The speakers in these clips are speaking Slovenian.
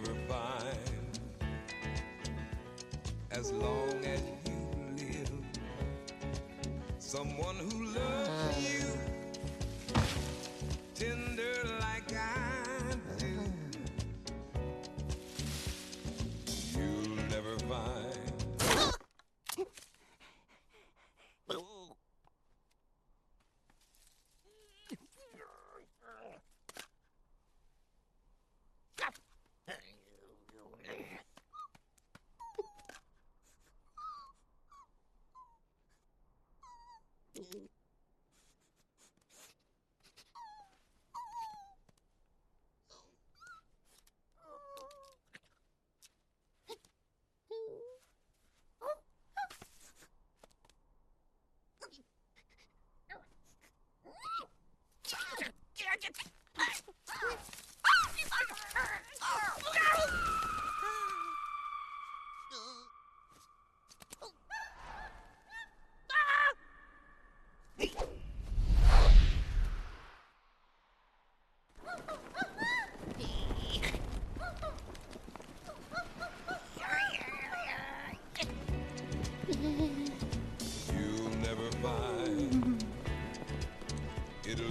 never find as long as you live someone who loves ah. you. mhm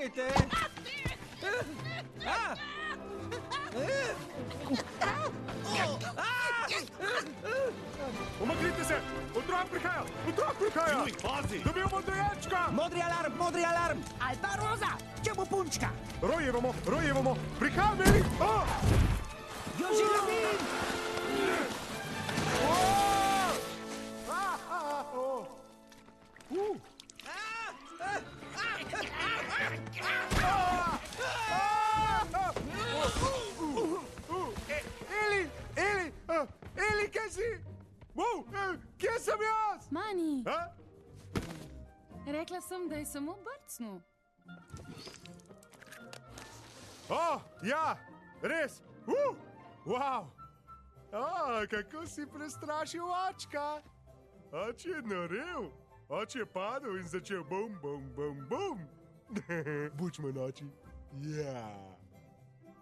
Počakajte! A! Umaknite se! Otrok prihaja! Otrok prihaja! Juj, pazi! Dobil bom dojenčka! Modri alarm, modri alarm! Ali pa roza, če bo punčka! Rojevamo, rojevamo! Prihaja, Meri! Oh! Brcnu. Oh, ja, res. Uh, wow. Oh, kako si prestrašil očka? Oč je norel, oč je padel in začel bum, bum, bum, bum. Bučmo noči. Ja.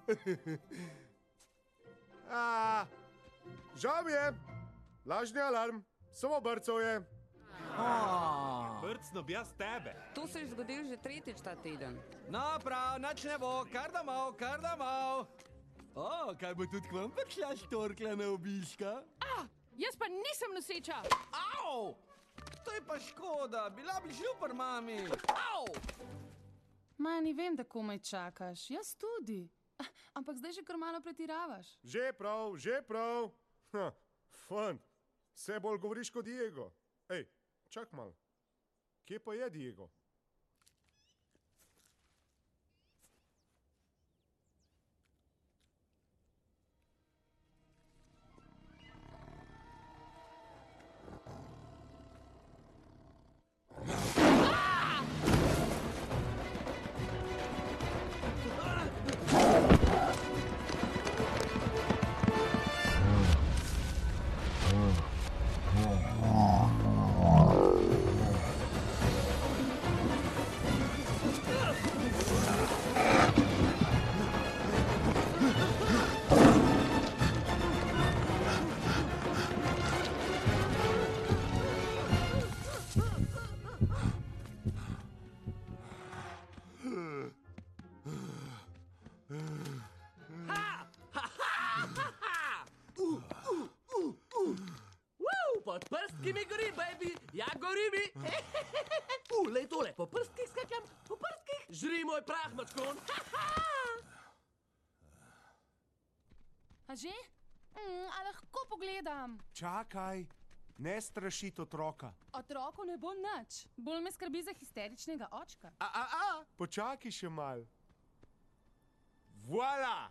A, žal mi je, lažni alarm, samo brcov je. Brcno bi jaz tebe. To se je zgodilo že tretjič ta teden. No, prav, nič ne bo, kar domov, kar domov. O, kaj bo tudi k vam prišla štorkla na obiška? Jaz pa nisem noseča. Au! To je pa škoda, bila bi župar mami. Au! Mani, vem, da komaj čakaš, jaz tudi. Ah, Ampak zdaj že kar malo pretiravaš. Že prav, že prav. Ha, fant, vse bolj govoriš kot Diego. Ej, čak mal. Kje pa je Diego? Prstki mi gori, baby, ja gori mi. Uh, lej tole, po prstkih skakljam, po prstkih. Žri moj prah, mačkon. A že? Mm, a lahko pogledam. Čakaj, ne strašiti otroka. Otroku ne bo nič, bolj me skrbi za histeričnega očka. A, a, a, počakaj še mal. Voila!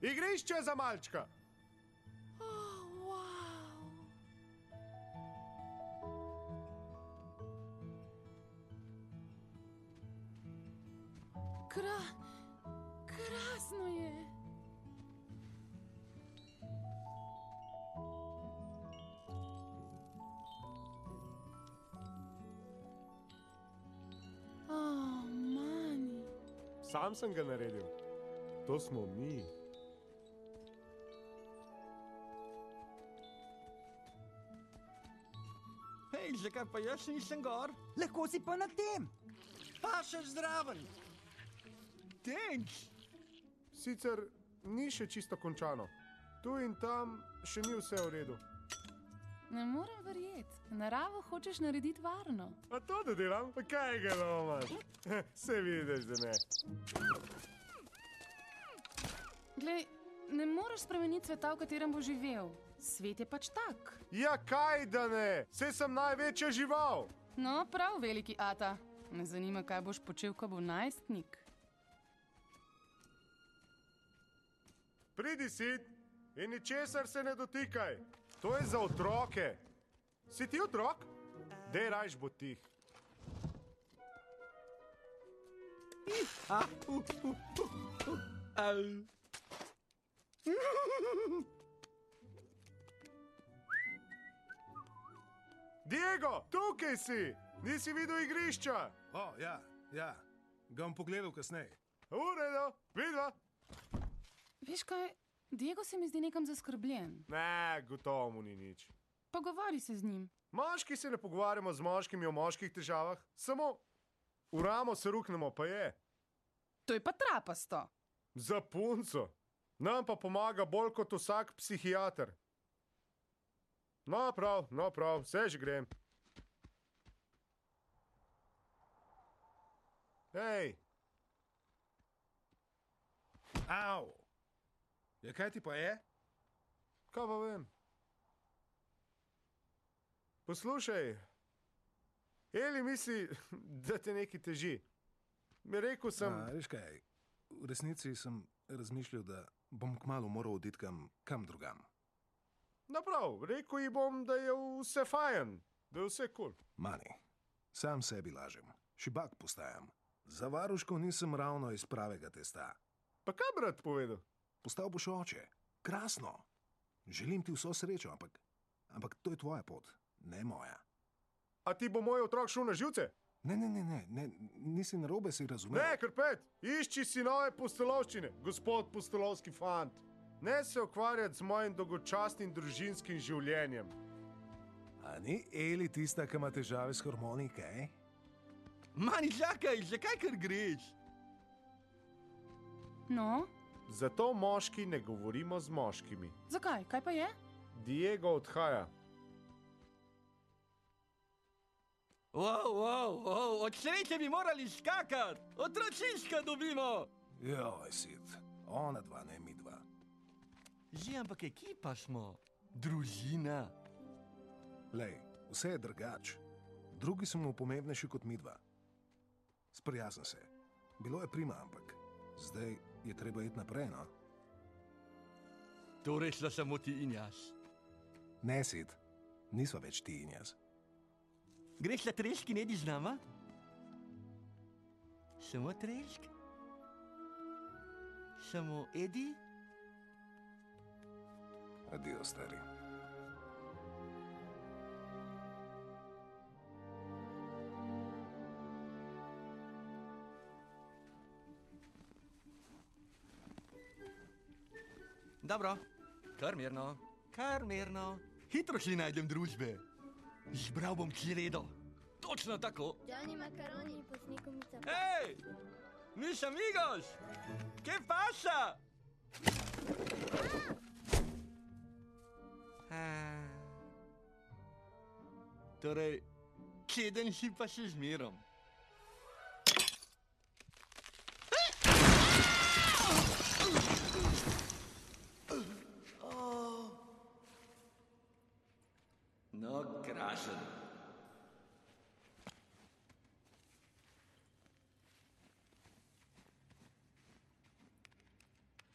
Igrišče za malčka. Kra, krasno je. Oh, mani. Sam sem ga naredil. To smo mi. Hej, zakaj pa jaz nisem gor? Lahko si pa na tem. Pa še zdraven. Thanks. Sicer ni še čisto končano. Tu in tam še ni vse v redu. Ne morem verjeti. Naravo hočeš narediti varno. A to da delam? Pa kaj ga lomaš? Se vidiš, da ne. Glej, ne moreš spremeniti sveta, v katerem bo živel. Svet je pač tak. Ja, kaj da ne? Sej sem največja žival. No, prav, veliki Ata. Me zanima, kaj boš počel, ko bo najstnik. Pridi si in ničesar se ne dotikaj. To je za otroke. Si ti otrok? Dej rajš bo tih. Diego, tukaj si! Nisi videl igrišča? O, ja, ja, ga bom pogledal kasneje. Uredo, vidva. Veš kaj, Diego se mi zdi nekam zaskrbljen. Ne, gotovo mu ni nič. Pogovori se z njim. Moški se ne pogovarjamo z moškimi o moških težavah, samo uramo se ruknemo, pa je. To je pa trapasto. Za punco. Nam pa pomaga bolj kot vsak psihiater. No, prav, no, prav, vse že grem. Hej, Av! Ja, kaj ti pa je? kaj pa vem? Poslušaj, Eli misli, da te nekaj teži. Mi rekel sem, A, veš kaj, v resnici sem razmišljal, da bom kmalo moral oditi kam, kam drugam. no prav, rekel ji bom, da je vse fajn, da je vse kul. Cool. Mani, sam sebi lažem, šibak postajam. Za varuško nisem ravno iz pravega testa. Pa kaj bi rad povedal? Postal boš oče, krasno. Želim ti vso srečo, ampak, ampak to je tvoja pot, ne moja. A ti bo moj otrok šel na živce? Ne, ne, ne, ne, ne nisi narobe si razumel. Ne, krpet, išči si nove postelovščine, gospod postelovski fant. Ne se ukvarjati z mojim dolgočasnim družinskim življenjem. A ni Eli tista, ki ima težave s hormoni, kaj? Mani, čakaj, zakaj kar greš? No, Zato moški ne govorimo z moškimi. zakaj? Kaj pa je? Diego odhaja. Wow, wow, wow, od sreče bi morali skakati, otročiška dobimo. Joj, sit, ona dva, ne mi dva. Že, ampak ekipa smo, družina. Lej, vse je drugače. Drugi so mu pomembnejši kot mi dva. Sprijazen se. Bilo je prima, ampak zdaj je treba iti naprej. No? Torej sta samo ti in jaz. Ne, sit, nisva več ti in jaz. Greš na treški, ne di z nama? Samo trešk? Samo Edi? Adijo, stari. Dobro, kar mirno, kar mirno. Hitro si najdem družbe. Izbral bom kiredo. Točno tako. Gianni Macaroni po snekomica. Hej, mis amigos, ¿qué pasa? Ah. Torej, keden si pa še zmerom. No, krasen.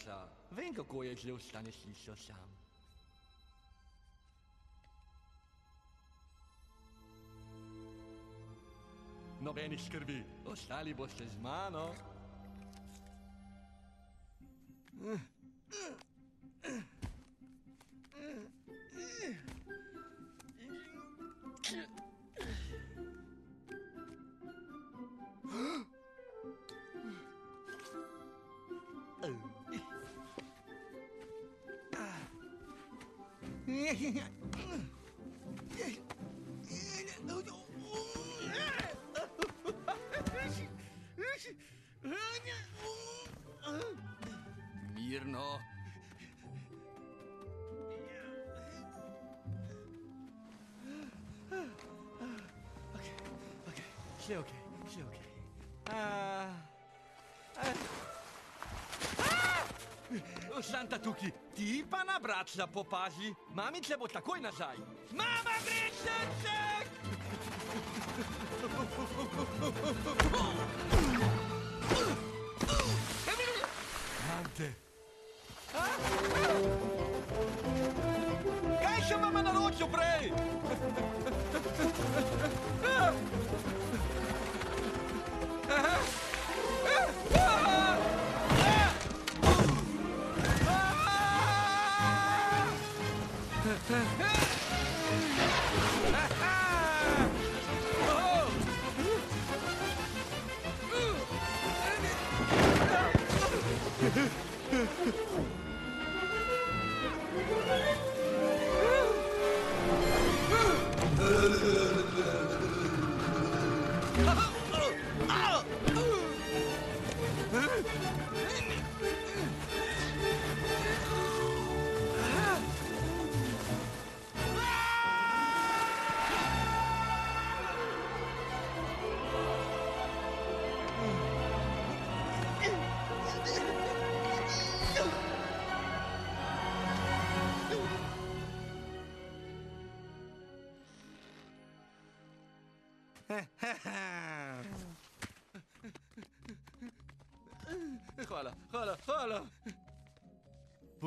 jajca. Vem, kako je že ostane slišal sam. Nobenih skrbi, ostali boste z mano. Mirno. Tukaj, ti pa na bratca popazi, mamica bo takoj nazaj. Mama, greš srček! Ante. Kaj še mama naročil prej? Hvala,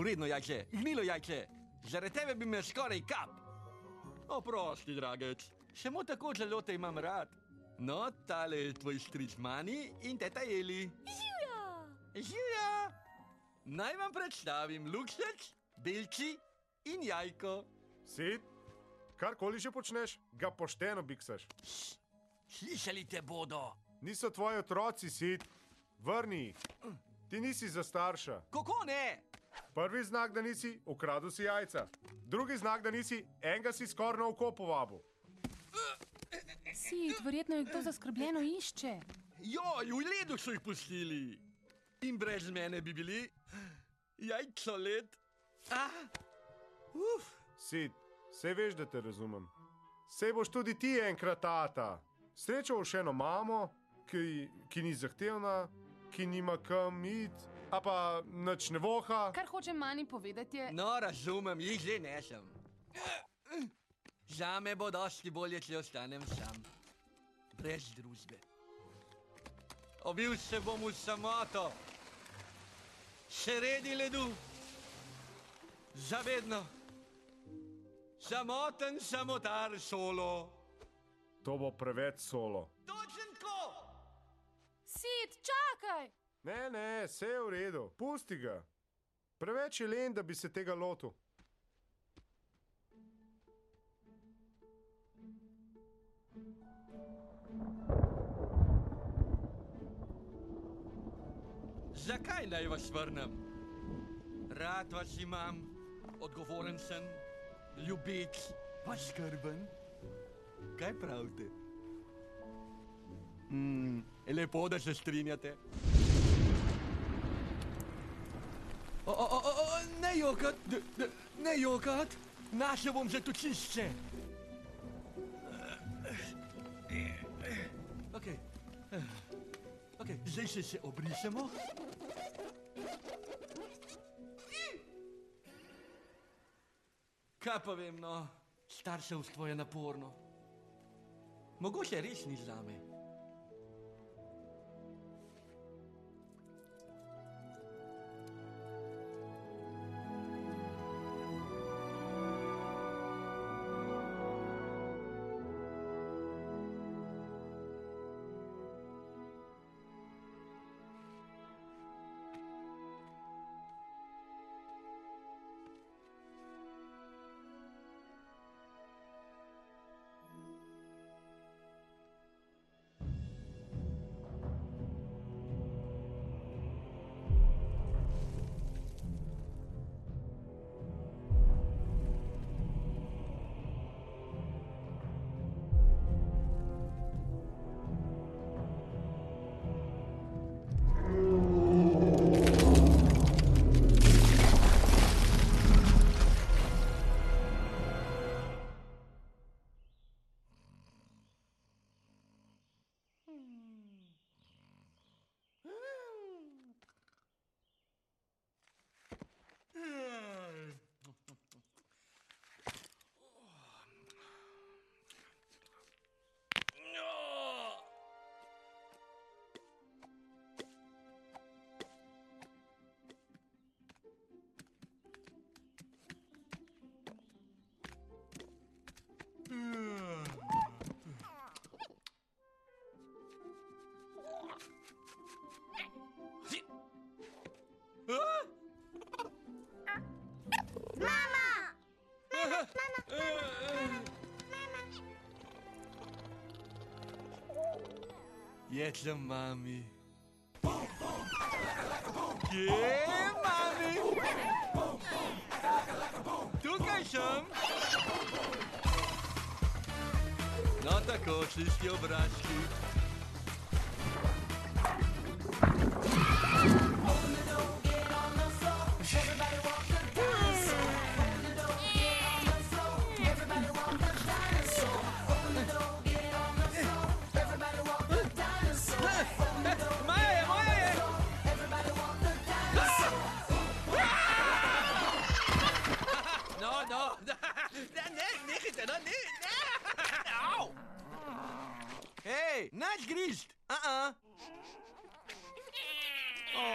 Poredno jajče, gnilo jajče, zaradi tebe bi me skoraj kap. Oprosti, dragec, samo tako zelo te imam rad. No, tale je tvoj stric Mani in teta Eli. Živja! Živja! Naj vam predstavim Luksec, Belči in Jajko. Sid, karkoli že počneš, ga pošteno biksaš. Slišali te bodo. Niso tvoji otroci, Sid. Vrni jih. Ti nisi za starša. Kako ne? Prvi znak, da nisi, ukradel si jajca. Drugi znak, da nisi, enega si skoraj na oko povabil. Sid, verjetno jih kdo zaskrbljeno išče. Joj, v ledu so jih pustili. In brez mene bi bili jajco let. Ah, uf. Sid, vse veš, da te razumem. Sej boš tudi ti enkrat tata. Srečal boš eno mamo, ki, ki ni zahtevna, ki nima kam iti, a pa nič ne voha. Kar hoče manj povedati je, No, razumem, jih že nesem. Za me bo dosti bolje, če ostanem sam, brez družbe. Obil se bom v samoto, sredi ledu, zavedno. Samoten samotar solo. To bo preveč solo. Točen ko! Sid, čakaj! Ne, ne, vse je v redu, pusti ga. Preveč je len, da bi se tega lotil. Zakaj naj vas vrnem? Rad vas imam, odgovoren sem, ljubeč, pa skrben. Kaj pravite? Mm, lepo, da se strinjate. O, o, o, o, o, ne jokat, d, d, ne jokat, našel bom zatočišče. Ok, ok, zdaj se, se obrišemo. Kaj pa vem, no, starševstvo je naporno. Mogoče res ni zame. Jedem mami. Kje, mami? Tukaj sem. No tako, čisti obrački. No, ne, ne! Au! Hej, naš grišt! A-a! O,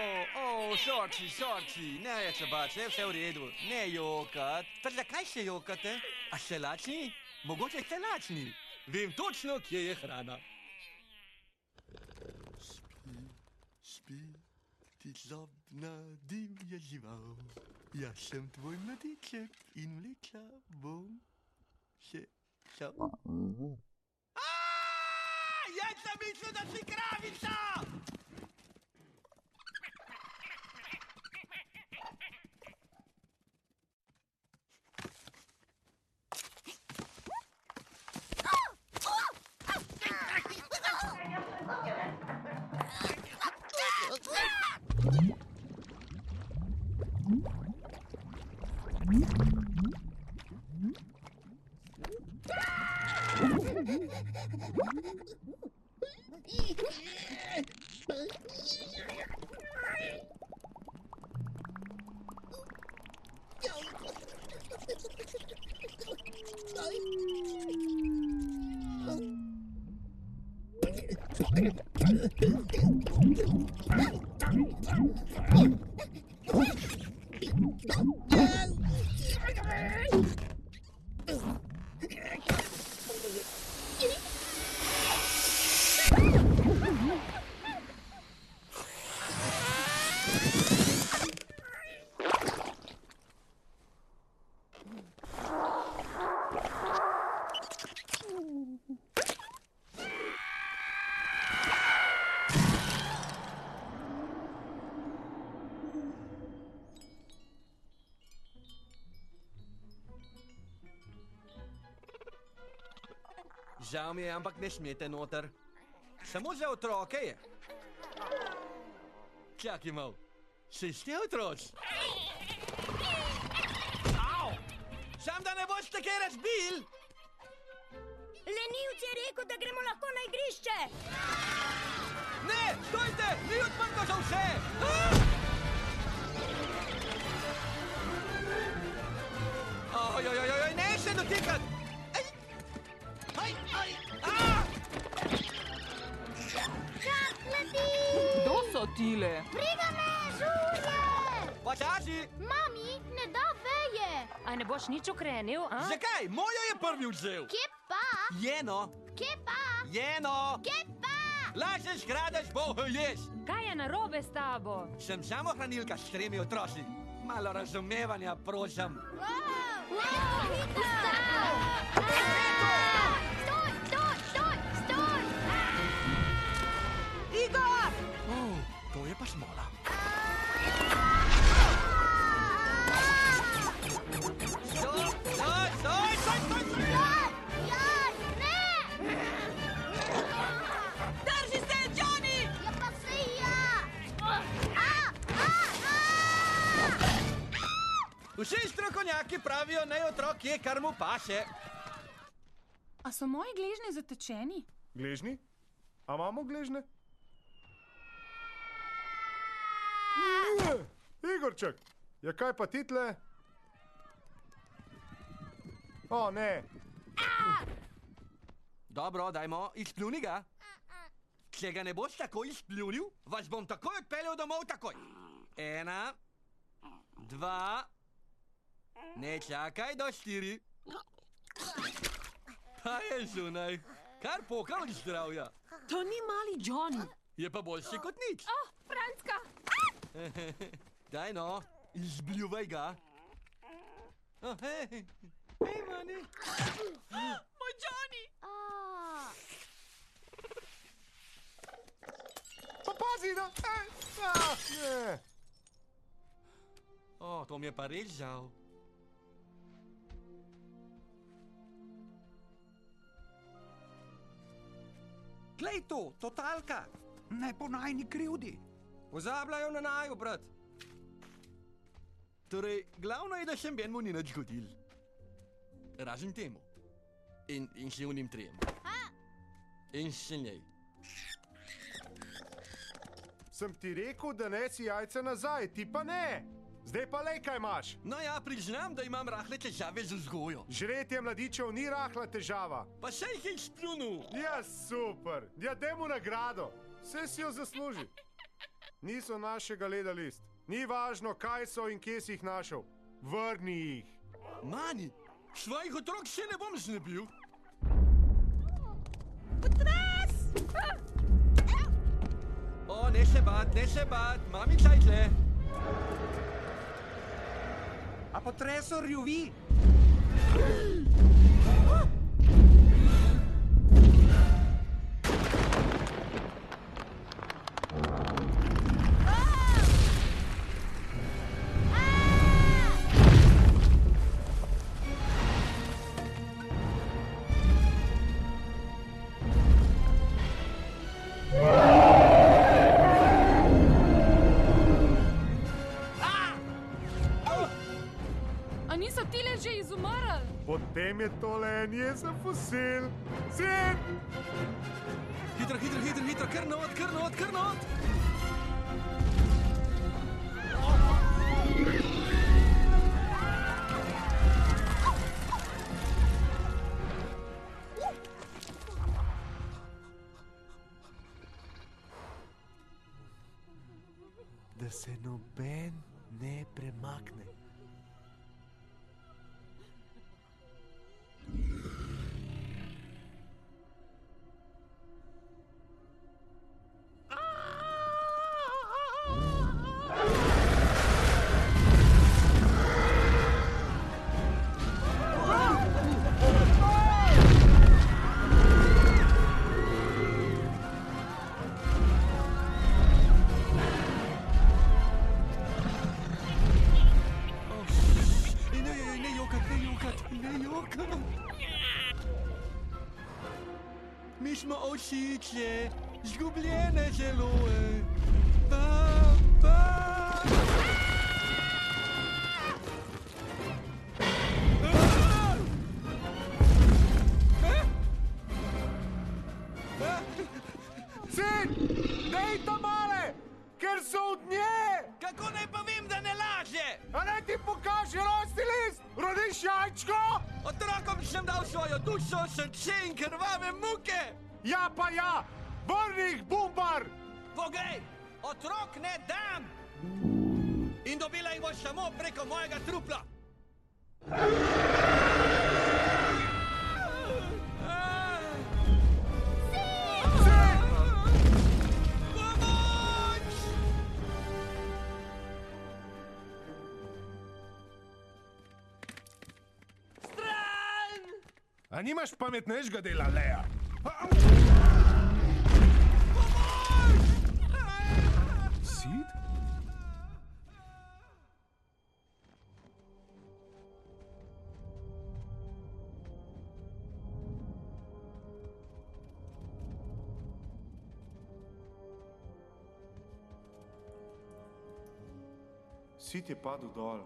o, sorči, sorči, ne je se bati, je vse v redu, ne jokat. Pa zakaj se jokate? A ste lačni? Mogoče ste lačni. Vem točno, kje je hrana. Spí, ty zlobná divje žival. Ja jsem tvoj mladíček in vlekla bom se šel. Jak jsem myslel, da si kravica! Žal mi je, ampak ne smete noter. Samo za otroke je. Čakaj malo, se ste otroci? Au! Sam da ne boste kaj razbil! Lenivc je rekel, da gremo lahko na igrišče! Ne, stojte, ni odprto za vse! Ojojojoj, ne se dotikati! So tile? Briga me, žulje! Počasi! Mami, ne da veje. A ne boš nič ukrenil, a? Zakaj? Mojo je prvi vzel! Kje pa? Jeno, Kje pa? jeno! Kje pa? Lažeš gradaš, boh ješ! Kaj je narobe s tabo? Sem samo hranilka s tremi otroci. Malo razumevanja, prosim. Wow, Stoj, stoj, A, a, a! Vsi strokovnjaki pravijo, naj otrok je, kar mu paše. A so moji gležnji zatečeni? Gležni? A imamo gležne? Ne, Igorček, ja kaj pa title? O, ne, Dobro, dajmo, izpljuni ga. Če ga ne boš tako izpljunil, vas bom takoj odpeljal domov takoj. Ena, dva, ne čakaj do štiri. Pa je zunaj, kar pokal zdravja. To ni mali Johnny. Je pa boljši kot nič. Oh, Franska! Daj no, izbljuvaj ga. Oh, hej, hej, mani. Moj Johnny! A, pa pazi, no! Ej, a, ne. O, to mi je pa res žal. Glej to, totalka. Ne po najni krivdi. Pozabljajo na naju, brat. Torej, glavno je, da se meni ni nič zgodil. Razen temu. In, in še unim trijem. In še njej. Sem ti rekel, da nesi jajca nazaj, ti pa ne. Zdaj pa le kaj imaš. No ja, priznam, da imam rahle težave z vzgojo. Žretje mladičev ni rahla težava. Pa še jih je izpljunil. Ja, super, ja, dajmo nagrado, vse si jo zasluži. Niso našega leda list. Ni važno, kaj so in kje si jih našel. Vrni jih. Mani, svojih otrok še ne bom znebil. O, ne se bat, ne se bat, mamica je tle. A potresor rjuvi. Potem je tole en jezen fosil. Sin! Hitro, hitro, hitro, hitro, kar not, kar not, kar not. Sicie, zgubione zieluły. Pa, pa. Sin, dej to male, ker so od nje. Kako naj pa vem, da ne laže? A naj ti pokaže rojstni list, rodiš jajčko? Otrokom sem dal svojo dušo, srce in krvave muke. Ja, pa ja! Vrni jih, bumbar! Poglej, otrok ne dam! In dobila jih boš samo preko mojega trupla! A nimaš pametnejšega dela, Leja? Sid? Sit je padel dol.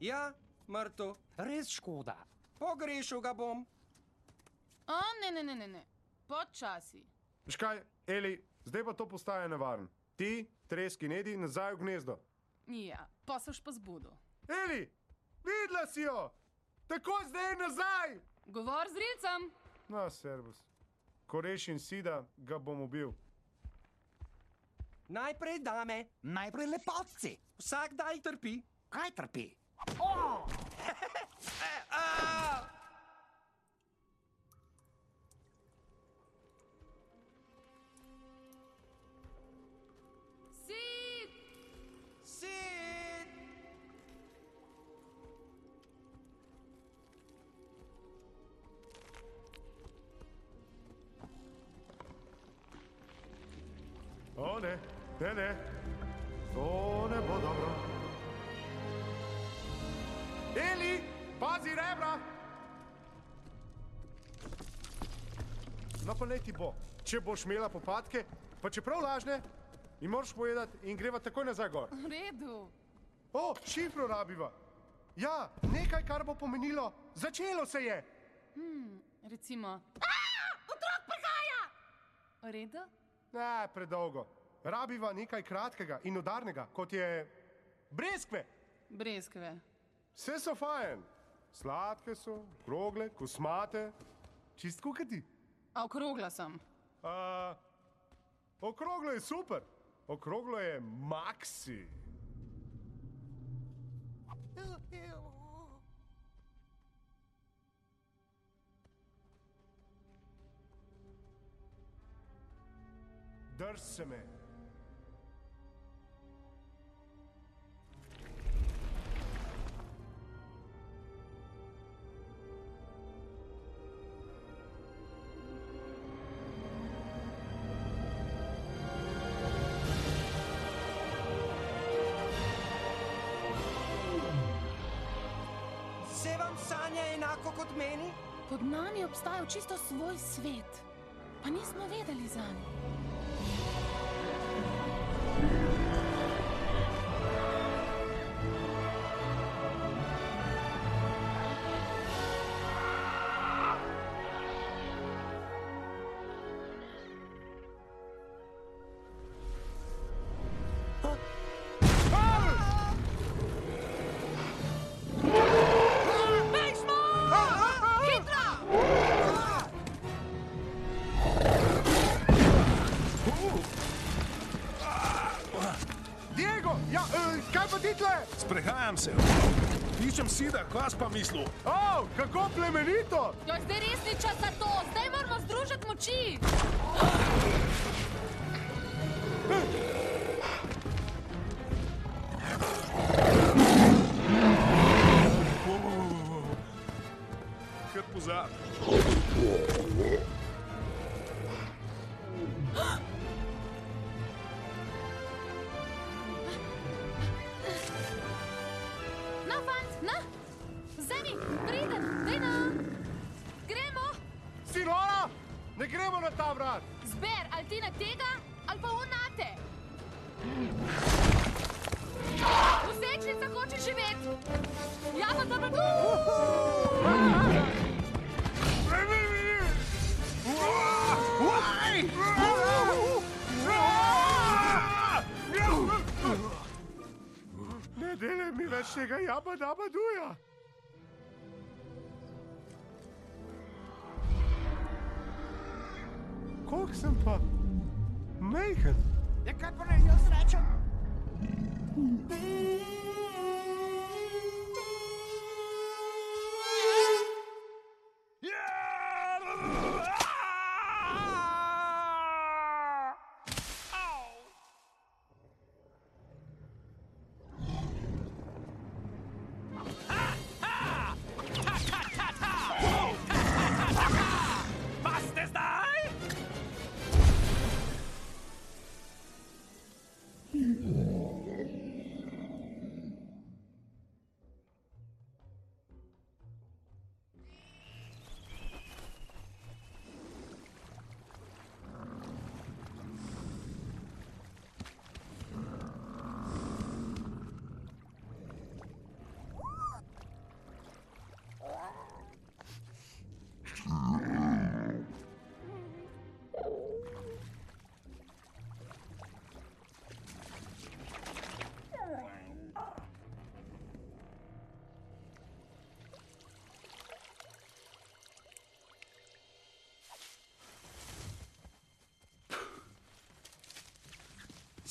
Ja, mrtev, res škoda. Pogrešil ga bom. O, ne, ne, ne, ne, ne. Počasi. Veš kaj, Eli, zdaj pa to postaje nevaren. Ti, treski, nedi nazaj v gnezdo. Ja, pa se pa zbudu. Eli, videla si jo! Tako zdaj nazaj! Govor z rilcem. Na, servus. Ko rešim sida, ga bom ubil. Najprej dame, Najprej lepotci. vsak daj trpi. Kaj trpi? Sid! naj ti bo. Če boš imela popadke, pa čeprav lažne, jim moraš povedati in greva takoj nazaj gor. V redu. O, šifro rabiva. Ja, nekaj, kar bo pomenilo, začelo se je. Hmm, recimo. Otrok prihaja! V redu? Ne, predolgo. Rabiva nekaj kratkega in udarnega, kot je breskve. Breskve. Vse so fajn. Sladke so, krogle, kosmate, čist kukati. A sem. Uh, okroglo je super, okroglo je maksi. Drž me. Sanja enako kot meni? Pod nami obstaja čisto svoj svet, pa nismo vedeli za njim. Sprehajam se. Iščem sida, kva pa mislil. O, kako plemenito! Jo, zdaj res ni čas za to, zdaj moramo združiti moči.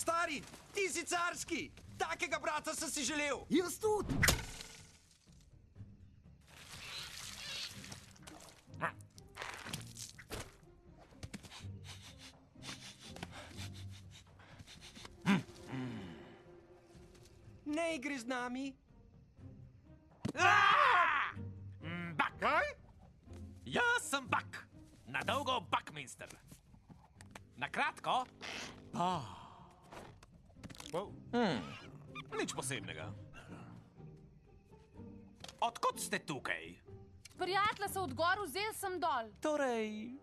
Stari, ti si carski! Takega brata sem si želel! Jaz tudi! Ne igri z nami! Nič posebnega. Odkot ste tukaj? Prijatelja so od gor vzeli sem dol. Torej,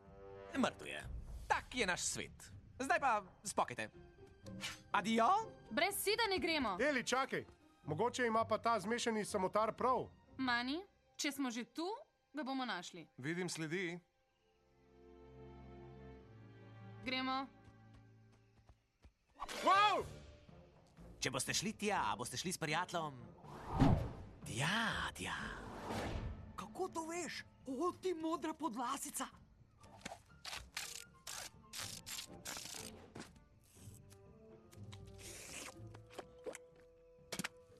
mrtev je. Tak je naš svet. Zdaj pa spokajte. Adijo? Brez sida ne gremo. Eli, čakaj. Mogoče ima pa ta zmešani samotar prav. Mani, če smo že tu, ga bomo našli. Vidim sledi. Gremo. Wow! Če boste šli tja, boste šli s prijateljem. Tja, tja. Kako to veš? O, ti modra podlasica!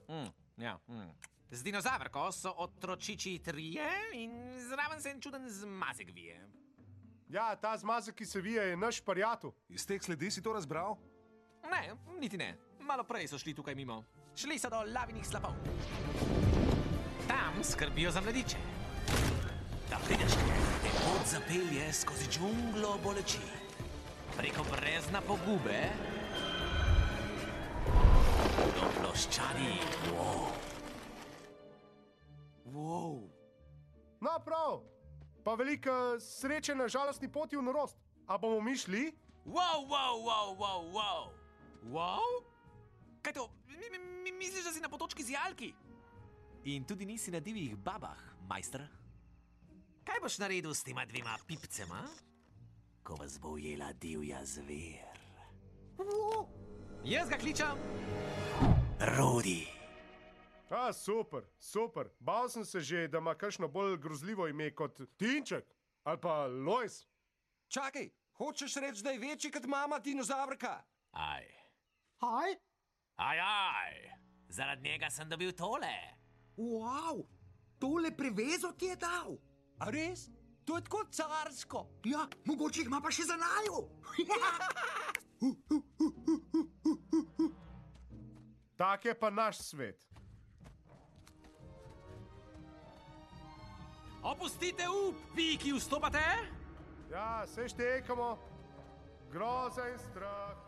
Mm, ja, mm. Z dinozavrko so otročiči trije in zraven se en čuden zmazek vije. Ja, ta zmazek, ki se vije, je naš prijatelj. Iz teh sledi si to razbral? Ne, niti ne. Malo prej so šli tukaj mimo. Šli so do lavinih slapov. Tam skrbijo za mladiče. Da prideš, te pot zapelje skozi džunglo boleči. Preko brezna pogube. Do ploščadi. Wow. Wow. No, prav. Pa velika sreče na žalostni poti v norost. A bomo mi šli? Wow, wow, wow, wow, wow. Wow? Kaj to? Mi, mi, mi, misliš, da si na potočki z jalki? In tudi nisi na divjih babah, majster? Kaj boš naredil s tema dvema pipcema, ko vas bo ujela divja zver? Jaz ga kličem Rudi. A, super, super. Bal sem se že, da ima kakšno bolj grozljivo ime kot Tinček ali pa Lois. Čakaj, hočeš reči, da je večji kot mama dinozavrka? Aj. Aj? Aj, aj. Zaradi njega sem dobil tole. Wow, tole prevezo ti je dal. A res? To je tako carsko. Ja, mogoče jih ima pa še za naju. Tak je pa naš svet. Opustite up, vi, ki vstopate. Ja, se štekamo. Groza in strah.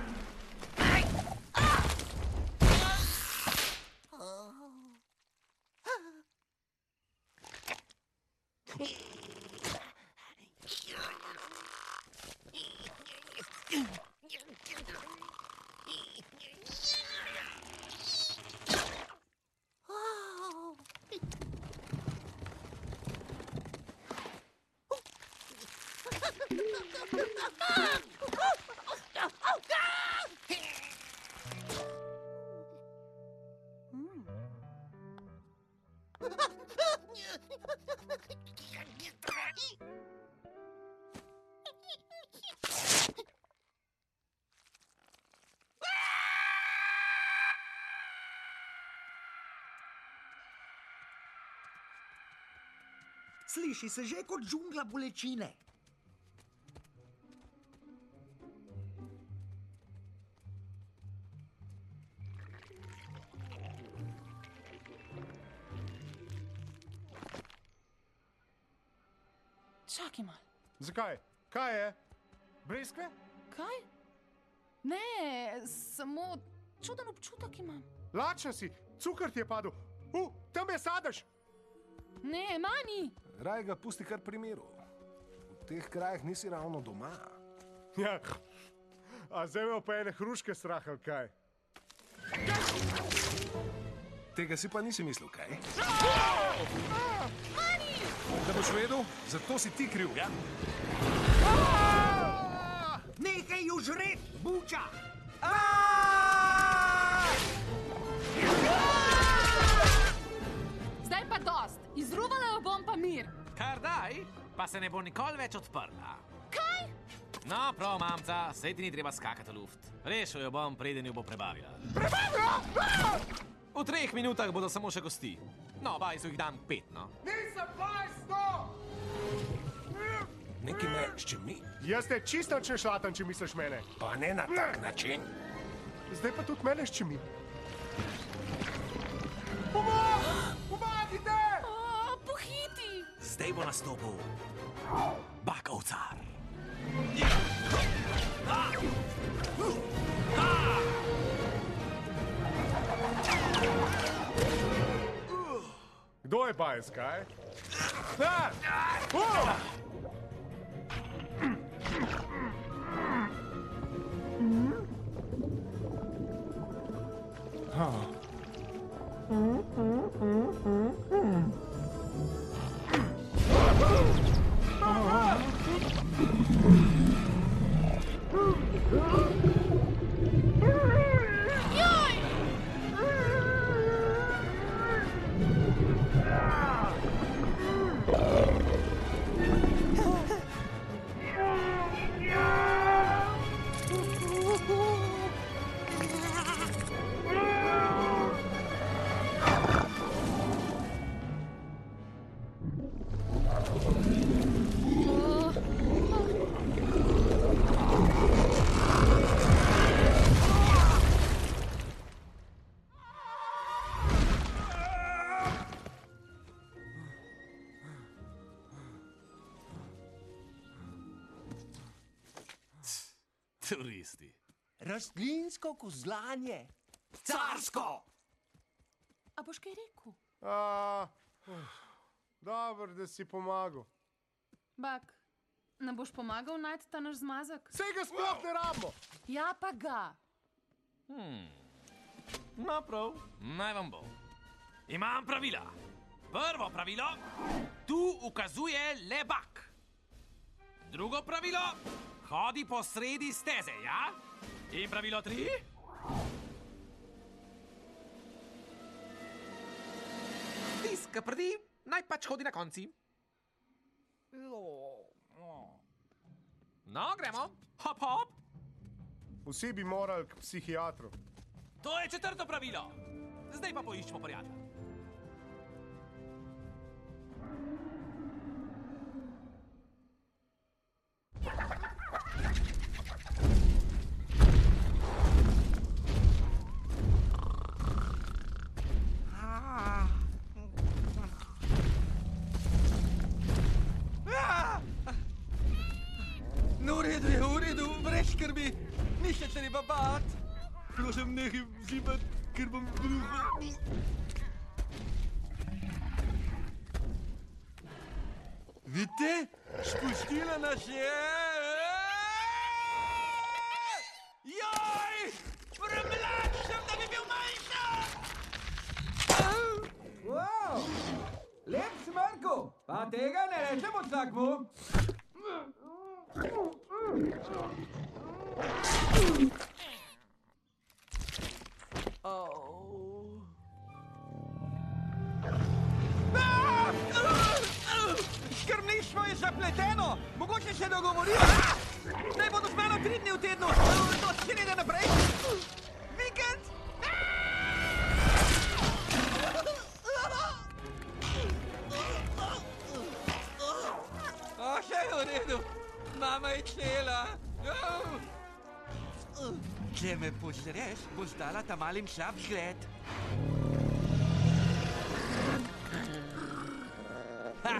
Sliši se že kot džungla bolečine. Čakaj malo. Zakaj? Kaj je? Breskve? Kaj? Ne, samo čuden občutek imam. Lačna si, cukor ti je padel. Uh, tam je sadež. Ne, manj. Raj ga pusti kar pri miru. V teh krajih nisi ravno doma. Ja. A zdaj me pa ene hruške strah, ali kaj? Tega si pa nisi mislil, kaj? Da boš vedel, zato si ti kriv. Ja? Nehaj ju žret, buča! Zdaj pa dost. Izruvala mir. Kar daj, pa se ne bo nikoli več odprla. Kaj? No, prav, mamca, sej ti ni treba skakati v luft. Rešil jo bom, preden jo bo prebavila. Prebavila! V treh minutah bodo samo še gosti. No, baj so jih dan pet, no. Nisem bajsto! Neki me ščemi. Jaz te čisto če šlatan, če misliš mene. Pa ne na tak način. Zdaj pa tudi mene ščemi. Pomog! Pomagite! O, pohiti! Zdaj bo nastopil Bakovcar. Kdo je bajs, kaj? Ah! Uh! Oh, Rastlinsko kozlanje. Carsko! A boš kaj rekel? A, uf, Dobro, da si pomagal. Bak, ne boš pomagal najti ta naš zmazek? Sej ga sploh ne rabimo! Ja, pa ga. Hmm. No, prav, naj vam bo. Imam pravila. Prvo pravilo, tu ukazuje le bak. Drugo pravilo, hodi po sredi steze, ja? In pravilo tri? Tiska prdi, naj pač hodi na konci. No, gremo, hop, hop. Vsi bi morali k psihiatru. To je četrto pravilo. Zdaj pa poiščemo prijatelja. Prosim, nehaj zibati, ker bom bruha. Vidite, spustila nas je. Boš dala ta malim slab zgled. Ha,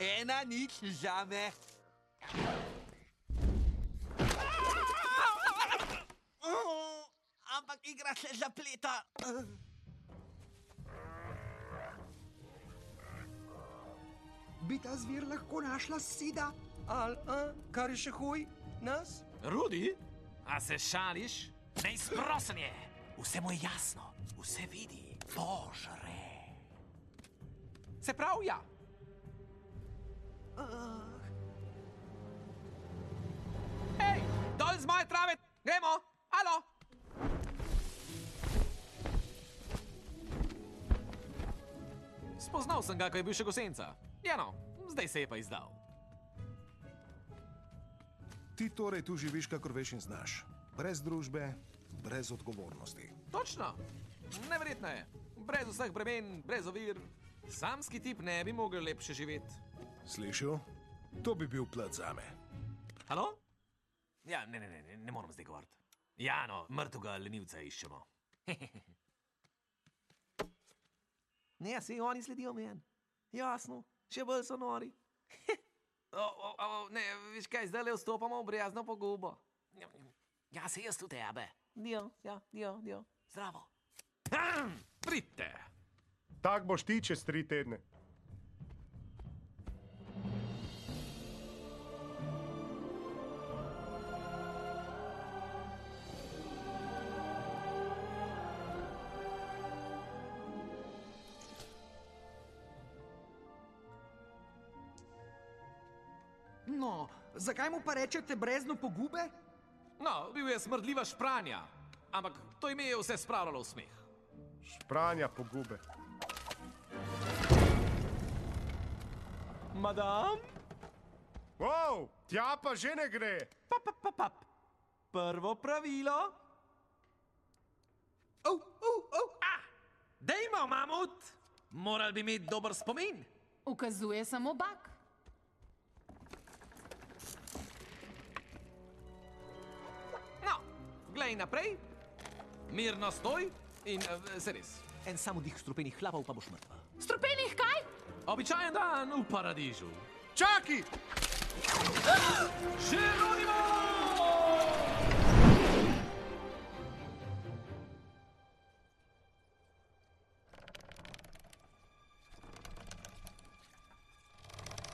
ena nič za me. Ampak igra se zapleta. Bi ta zver lahko našla sida? Ali, a, kar je še huj, nas? Rudi, a se šališ? Neizprosen je. Vse mu je jasno, vse vidi, požre. Se pravi, ja. Hej, dol z moje trave, gremo, alo. Spoznal sem ga, ko je bil še gosenca. Ja, no, zdaj se je pa izdal. Ti torej tu živiš, kakor veš in znaš. Brez družbe, brez odgovornosti. Točno, neverjetno je. Brez vseh bremen, brez ovir. Samski tip ne bi mogel lepše živeti. Slišal? To bi bil plat zame. Halo? Ja, ne, ne, ne, ne, ne moram zdaj govoriti. Ja, no, mrtvega lenivca iščemo. ne, se oni sledijo meni. Jasno, še bolj so nori. o, o, o, ne, veš kaj, zdaj le vstopamo v brezno pogubo. Ja, se jaz tudi tebe. Dio, ja, dio, dio. Zdravo. Pridite. Tak boš ti čez tri tedne. No, zakaj mu pa rečete brezno pogube? No, bil je smrdljiva špranja, ampak to ime je vse spravljalo v smeh. Špranja pogube. Madam? Wow, tja pa že ne gre. Pa, pa, pa, pa. Prvo pravilo. Oh, oh, oh. Ah, dejmo, mamut! Moral bi imeti dober spomin. Ukazuje samo bak. Glej naprej, mirno stoj in uh, se res. En samo dih strupenih hlapov pa boš mrtva. Strupenih kaj? Običajen dan v paradižu. Čaki! Geronimo!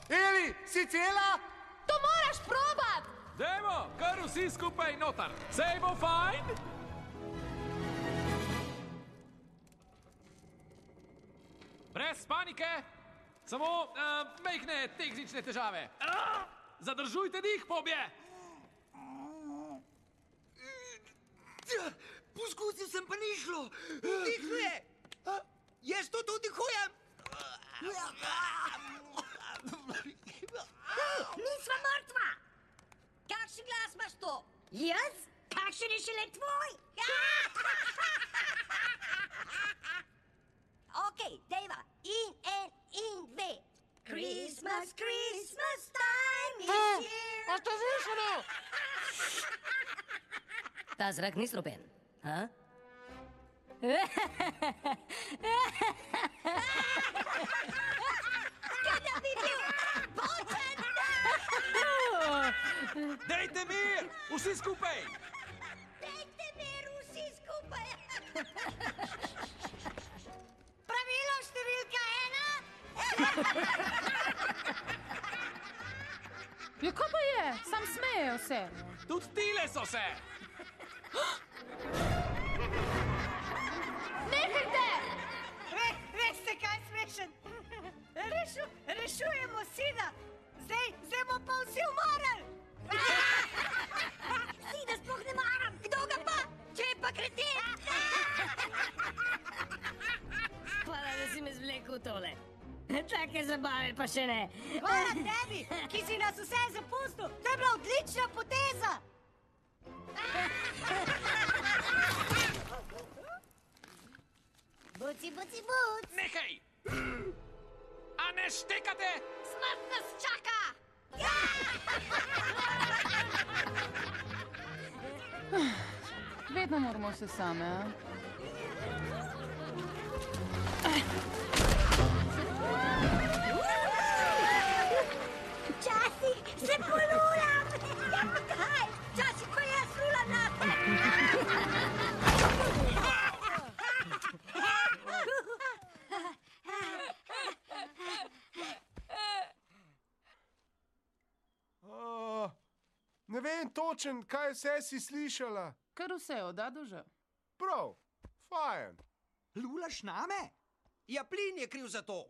Eli, si cela? Dajmo, kar vsi skupaj noter. Sej bo fajn? Brez panike, samo uh, mehne tehnične težave. Uh, zadržujte dih, pobje! Poskusil sem, pa ni šlo. Vdihuje. Jaz to tudi dihujem. Nisva mrtva! Kakšen glas imaš to? Jaz? Kakšen je šele tvoj? ok, dejva. In en in dve. Christmas, Christmas time is here. A to višeno? Ta zrak ni strupen. Ha? Kaj da bi bil? Počen! Dajte mir, vsi skupaj! Dajte mir vsi skupaj! Pravilo številka ena? Ja, kaj pa je? Sam smejejo se. Tudi tile so se! Nehajte! Ve, veste, kaj smešen? Rešu, rešujemo sina, zdaj, zdaj bomo pa vsi umorali. Sina sploh ne maram, kdo ga pa, če je pa kreten. Hvala, da si mi zvlekel tole. Take zabave pa še ne. Hvala tebi, ki si nas vse zapustil. To je bila odlična poteza. Buci, buci, buc. Nehaj! A ne štekate? Smrt nas čaka. Vedno moramo vse same, a? Včasih se polulam. Ja, pa kaj? Včasih, ko jaz lulam na A, ne vem točen, kaj vse si slišala. Kar vse, od A do Ž. Prav, fajn. Lulaš name? Ja, plin je kriv za to.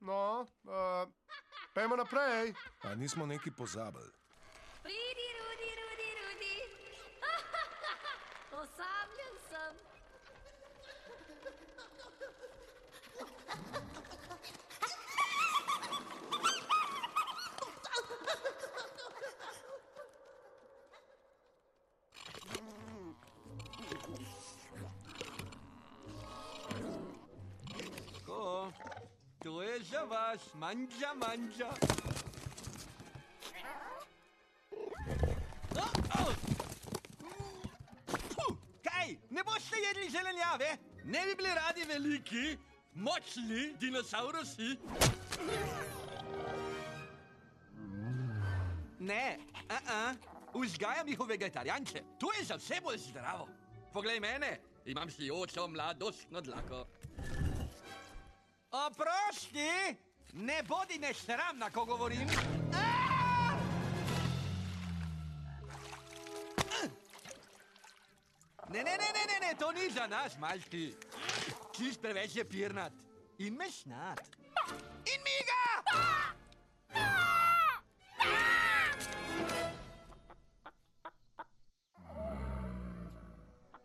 No, uh, pojmo naprej. A nismo neki pozabili. Pridi, Rudi, Rudi, Rudi. Osamljen sem. To je za vas, manjša, manjša. Kaj, ne boste jedli zelenjave? Ne bi bili radi veliki, močni dinosaurusi? Ne, uh -uh. vzgajam jih v vegetarijance. To je za vse bolj zdravo. Poglej mene, imam sijočo mladostno dlako. Oprosti, ne bodi nesramna, ko govorim. Ne, ne, ne, ne, ne, ne, to ni za nas, malčki. Čist preveč je pirnat in mesnat. In miga!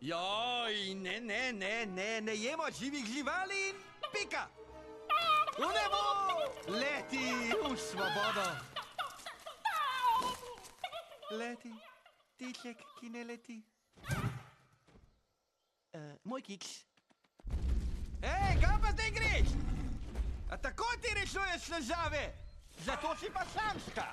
Joj, ne, ne, ne, ne, ne jemo živih živali in pika. V nebo leti v svobodo. Leti, tiček, ki ne leti. Uh, moj kiks. Hej, kam pa zdaj greš? A tako ti rešuješ težave? Zato si pa samska.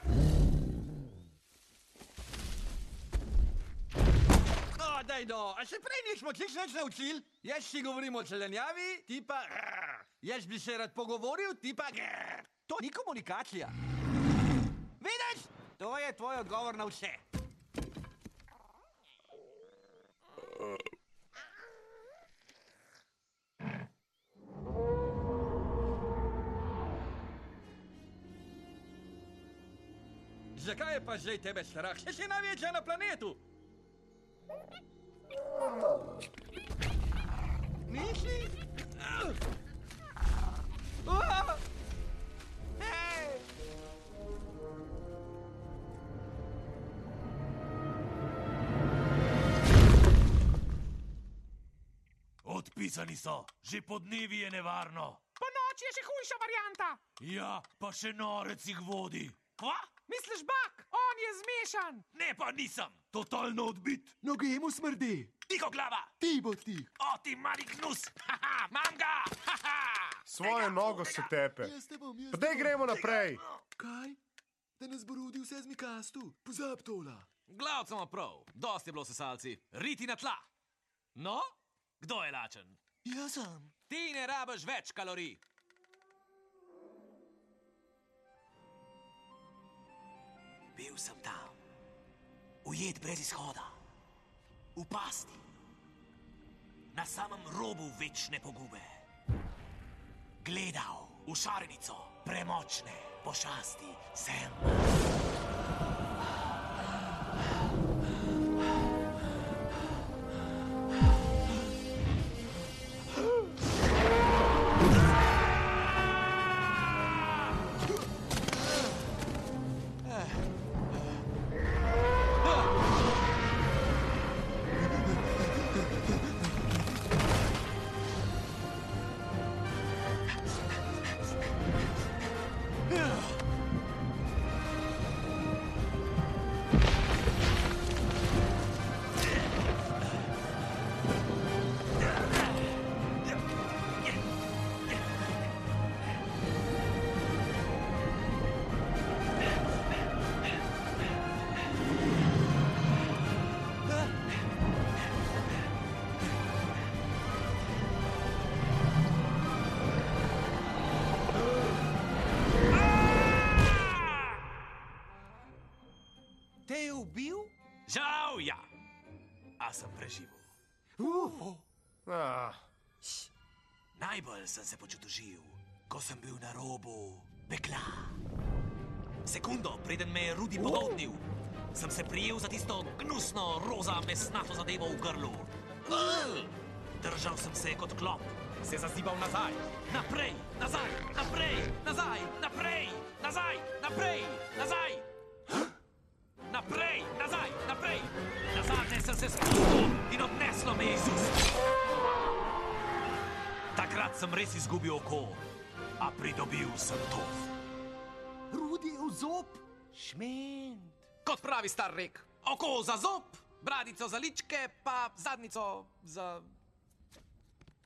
O, daj no, a se prej nismo čisto nič naučili? Jaz si govorim o zelenjavi, ti pa... Jaz bi se rad pogovoril, ti pa... grrr. To ni komunikacija. Vidiš? To je tvoj odgovor na vse. Zakaj je pa zdaj tebe strah? Še si največja na planetu. Nisi? Ah! Hej! Odpisani so, že po dnevi je nevarno. Po noči je še hujša varianta. Ja, pa še norec jih vodi. Kva? Misliš, bak, on je zmešan. Ne, pa nisem, totalno odbit. Noge mu smrdi. Tiho glava! Ti bo ti. O, ti mali gnus! Haha, mam ga! Haha! Svojo nogo se tepe. Pa daj gremo naprej. Kaj? Da nas bo rodil vse zmikastu, pozab tola. Glavc ima prav, dosti je bilo sesalci, riti na tla. No, kdo je lačen? Jaz sem. Ti ne rabiš več kalorij. Bil sem tam, ujet brez izhoda, v pasti, na samem robu večne pogube. Gledal v šarenico premočne pošasti sem. Sem se počutil, ko sem bil na robu pekla. Sekundo, preden me je Rudi podobnil, sem se prijel za tisto gnusno, roza, mesnato zadevo v grlu. Držal sem se kot klop, se zazibal nazaj, naprej, nazaj, naprej, nazaj, naprej, nazaj, naprej, nazaj. Sem res izgubil oko, a pridobil sem to. Rudi v zob, šment. Kot pravi star rek, oko za zob, bradico za ličke, pa zadnico za.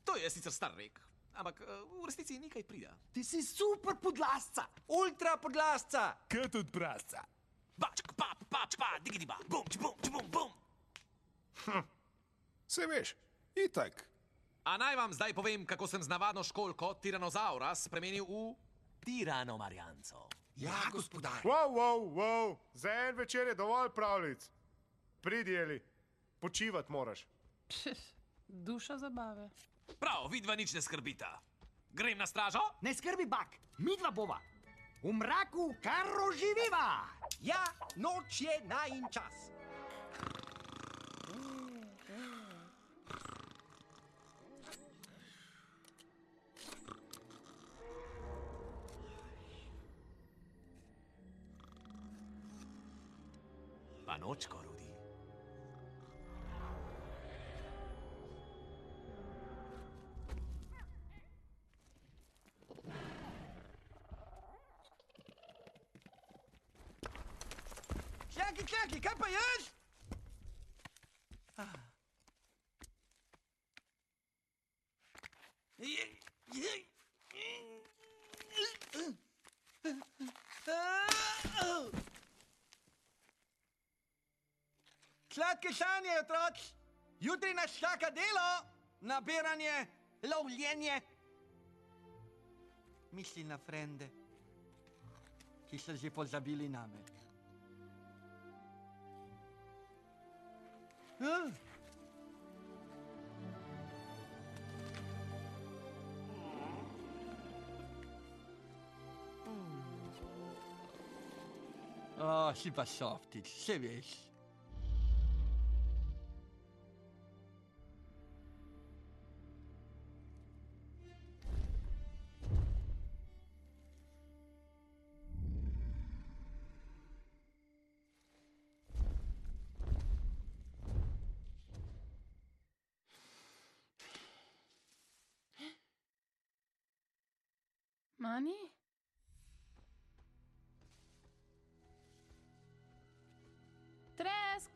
To je sicer star rek, ampak eh, v resnici nekaj prida. Ti si super podlasca, ultra podlasca. Kot od prasca. Bačk, pa, pa, pa, digidi ba, bum, bum, bum, bum. Hm. Se veš, itak. A naj vam zdaj povem, kako sem z navadno školko tiranozaura spremenil v tirano Marjanco. Ja, gospodar. Wow, wow, wow. Za en večer je dovolj pravljic. Pridjeli, počivat moraš. Duša zabave. Prav, vidva nič ne skrbita. Grem na stražo? Ne skrbi, bak, midva bova. V mraku kar živiva. Ja, noč je najin čas. Pa nočko, Rudi. Čakaj, čakaj, kaj pa ješ? Sladke sanje, otroci. Jutri nas čaka delo, nabiranje, lovljenje. Misli na frende, ki so že pozabili name. Ah. Oh, si pa softič, se veš. Mani? Tresk!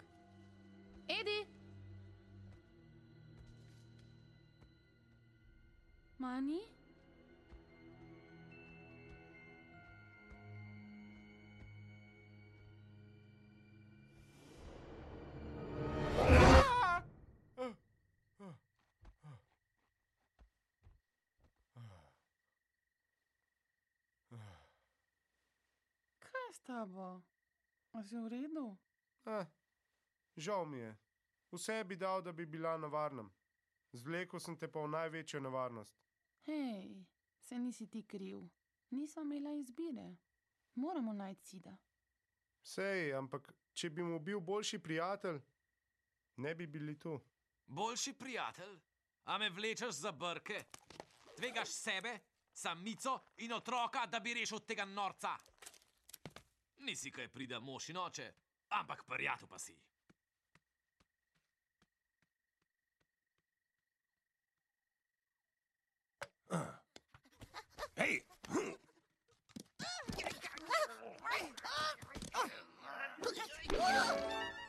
Edi! Mani? Je s tabo? A si v redu? Eh, žal mi je. Vse bi dal, da bi bila na varnem. Zvlekel sem te pa v največjo nevarnost. Hej, se nisi ti kriv. Nisva imela izbire. Moramo najti sida. Sej, ampak če bi mu bil boljši prijatelj, ne bi bili tu. Boljši prijatelj? A me vlečeš za brke? Tvegaš sebe, samico in otroka, da bi rešil tega norca? Nisi kaj prida mož in oče, ampak prijatelj pa si. Ah. Hej! Ah!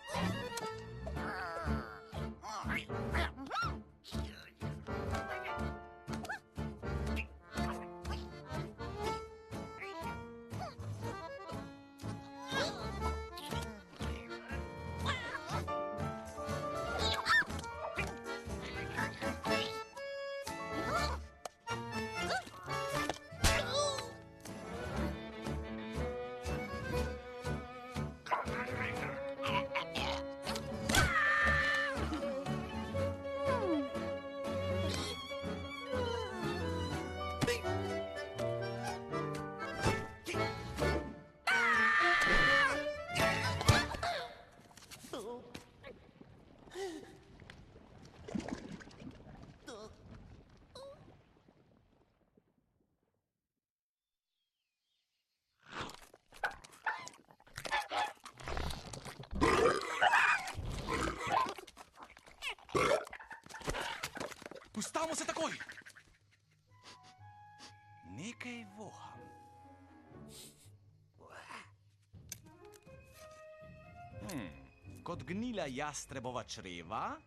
Postavimo se takoj. Nekaj voham. Hmm, kot gnila jastrebova čreva,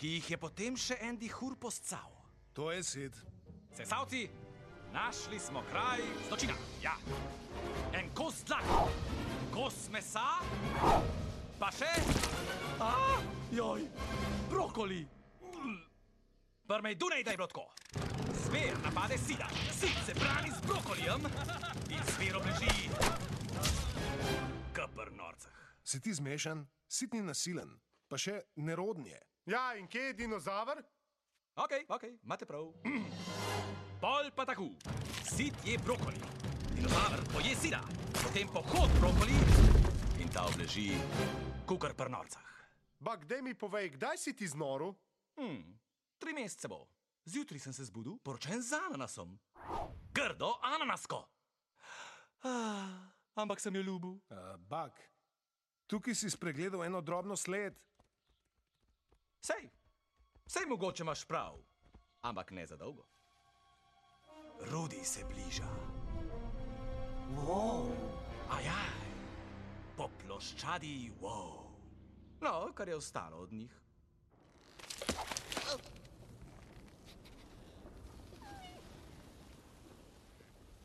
ki jih je potem še en dihur poscal. To je sid. Sesavci, našli smo kraj zločina. Ja. En kos dlaka, kos mesa, pa še. A, joj, brokoli. Prmej Dunaj, da je bilo tako. Zver napade sida, sid se brani z brokolijem in zver obleži. Kapr norcah. Si ti zmešan, sitni nasilen, pa še nerodnje. Ja, in kje je dinozaver? Ok, ok, imate prav. Pol pa tako. Sid je brokoli. Dinozaver poje sida, potem pohod brokoli in ta obleži kukar pri norcah. Bak, dej mi povej, kdaj si ti znoru? Hmm, tri mesece bo. Zjutraj sem se zbudil, poročen z ananasom. Grdo ananasko. Ah, ampak sem jo ljubil. Uh, Bak, tukaj si spregledal eno drobno sled. Sej, sej mogoče imaš prav, ampak ne za dolgo. Rudi se bliža. Wow. Ajaj, po ploščadi, wow. No, kar je ostalo od njih.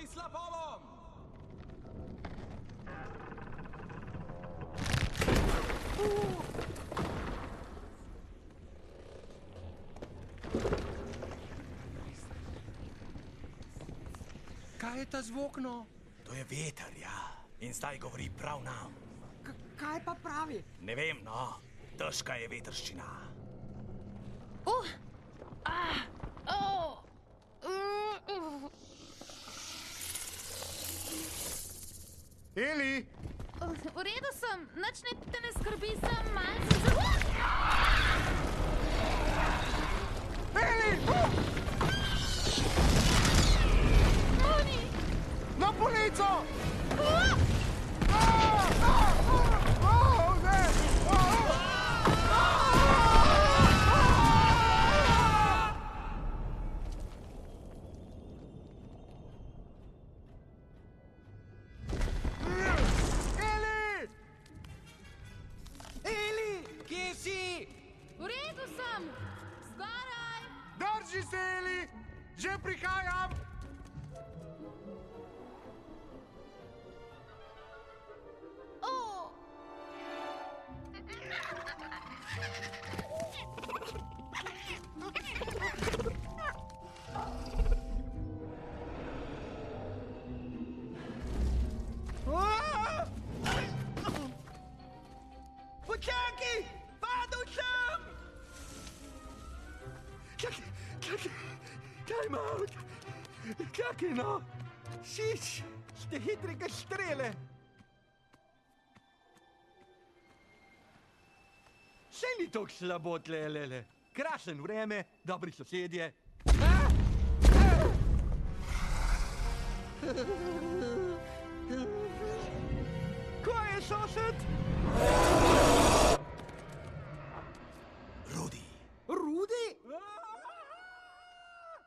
proti slapovom. Kaj je ta zvok, no? To je veter, ja. In zdaj govori prav nam. K kaj pa pravi? Ne vem, no, težka je vetrščina. Uh, ah, oh, uh, uh. Eli, Uh, V redu sem, no! Šiš, ste hitri kot strele! Še ni tako slabo, tle, le, le. Krasen vreme, dobri sosedje. Kaj je sosed? Rudi. Rudi?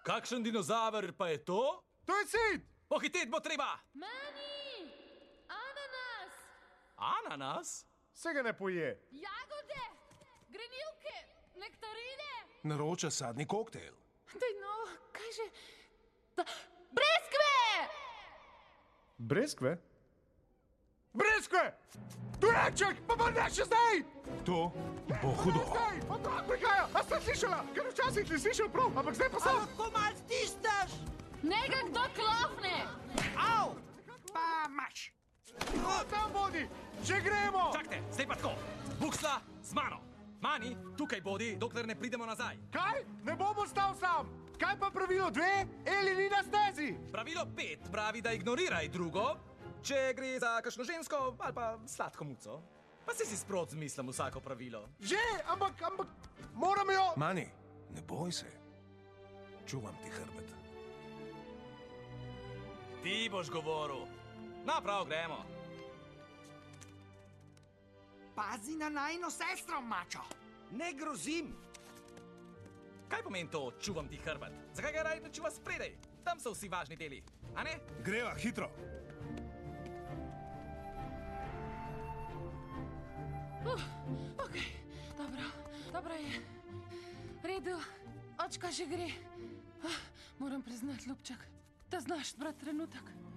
Kakšen dinozaver pa je to? To je sid! Pohiteti bo treba! Meni! Ananas! Ananas? Se ga ne poje. Jagode, grenivke, nektarine. Naroča sadni koktejl. Dej no, kaj že? Da, breskve! Breskve? Breskve! Tureček, pa pa ne še zdaj! To bo hudo. Zdaj, otrok prihaja, a ste slišala? Ker včasih si slišal prav, ampak zdaj pa sem. Lahko mal stisneš! Nega kdo klofne! Au! Pa maš! O, tam bodi, že gremo! Čakajte, zdaj pa tako. Buksla z mano. Mani, tukaj bodi, dokler ne pridemo nazaj. Kaj? Ne bom ostal sam! Kaj pa pravilo dve? Eli ni na stezi! Pravilo pet pravi, da ignoriraj drugo, če gre za kakšno žensko ali pa sladko muco. Pa si si sprot zmislil vsako pravilo. Že, ampak, ampak, moram jo. Mani, ne boj se. Čuvam ti hrbet. Ti boš govoril. Na prav gremo. Pazi na najno sestro, mačo! Ne grozim! Kaj pomeni to, čuvam ti hrbet? Zakaj ga raje ne čuva spredaj? Tam so vsi važni deli, a ne? Greva hitro. Uh, ok, dobro, dobro je. Redu, očka že gre. Uh, moram priznati, ljubček, da znaš zbrati trenutek. Stran!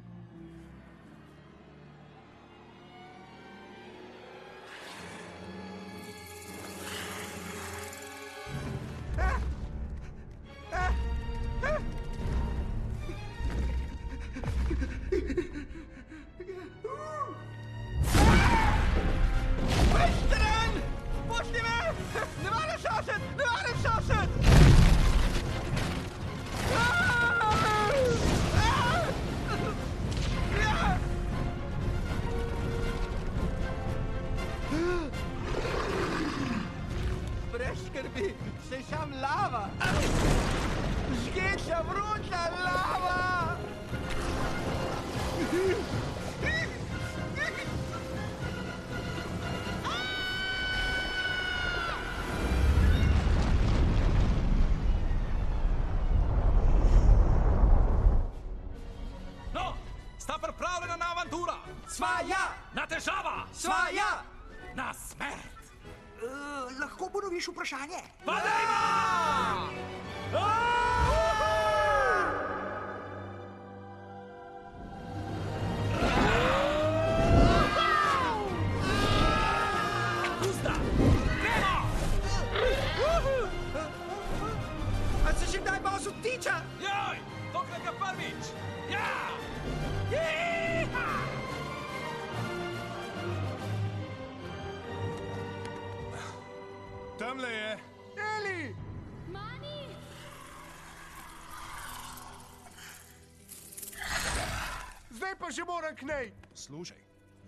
Avanturo? Sva ja! Na težava? Sva ja! Na smrt? Uh, lahko ponoviš vprašanje? Pa dajmo!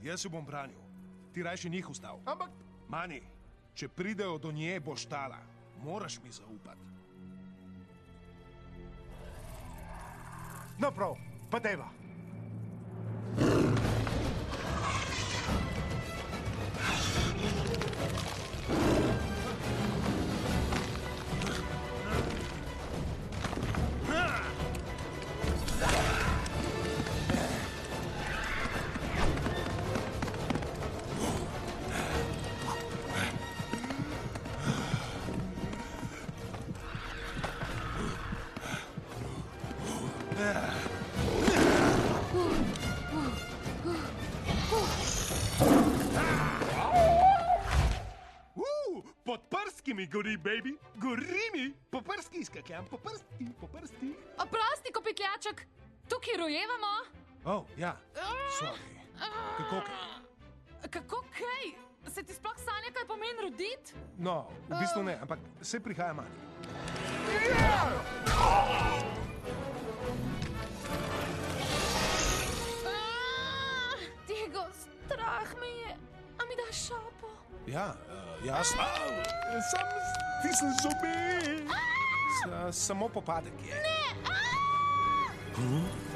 Jaz se bom branil. Ti rajši njih ustal. Ampak, Mani, če pridejo do nje, boš tala. Moraš mi zaupati. no prav, pa deva. Gori, baby, gori mi, po prsti skakljam, po prsti, po prsti. Oprosti, kopitljaček, tukaj rojevamo. Oh, ja, sorry. Kako kaj? Kako kaj? Se ti sploh sanja, kaj pomeni roditi? No, v bistvu ne, ampak se prihaja manj. Tigo, strah me je. A mi daš šapo? Ja, uh, jasno. Sam stisnem zobe. Sa, samo popadek je. Ne! Hm?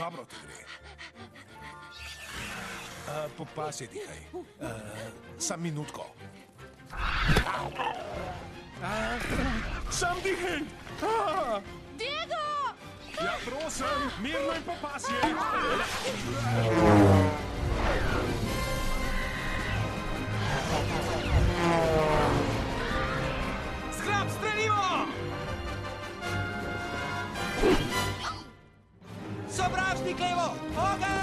Dobro ti gre. Uh, Popasi dihaj. Uh, sam minutko. Sam dihaj! Ah! Diego! Ja, prosim, mirno in popasi. Zgrab, strelimo! Abrazni Clevo! Hogan!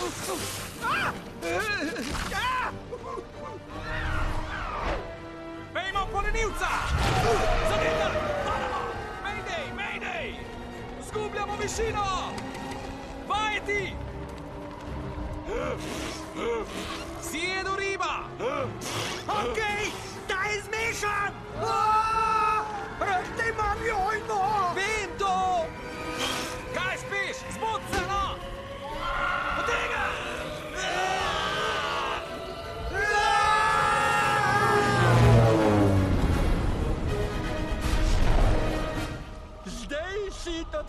Oh, oh. Bejmo poleniuca! Zabitek! Panama! Mayday! Mayday! Zgubljamo višino! Vajeti! Zjedu riba!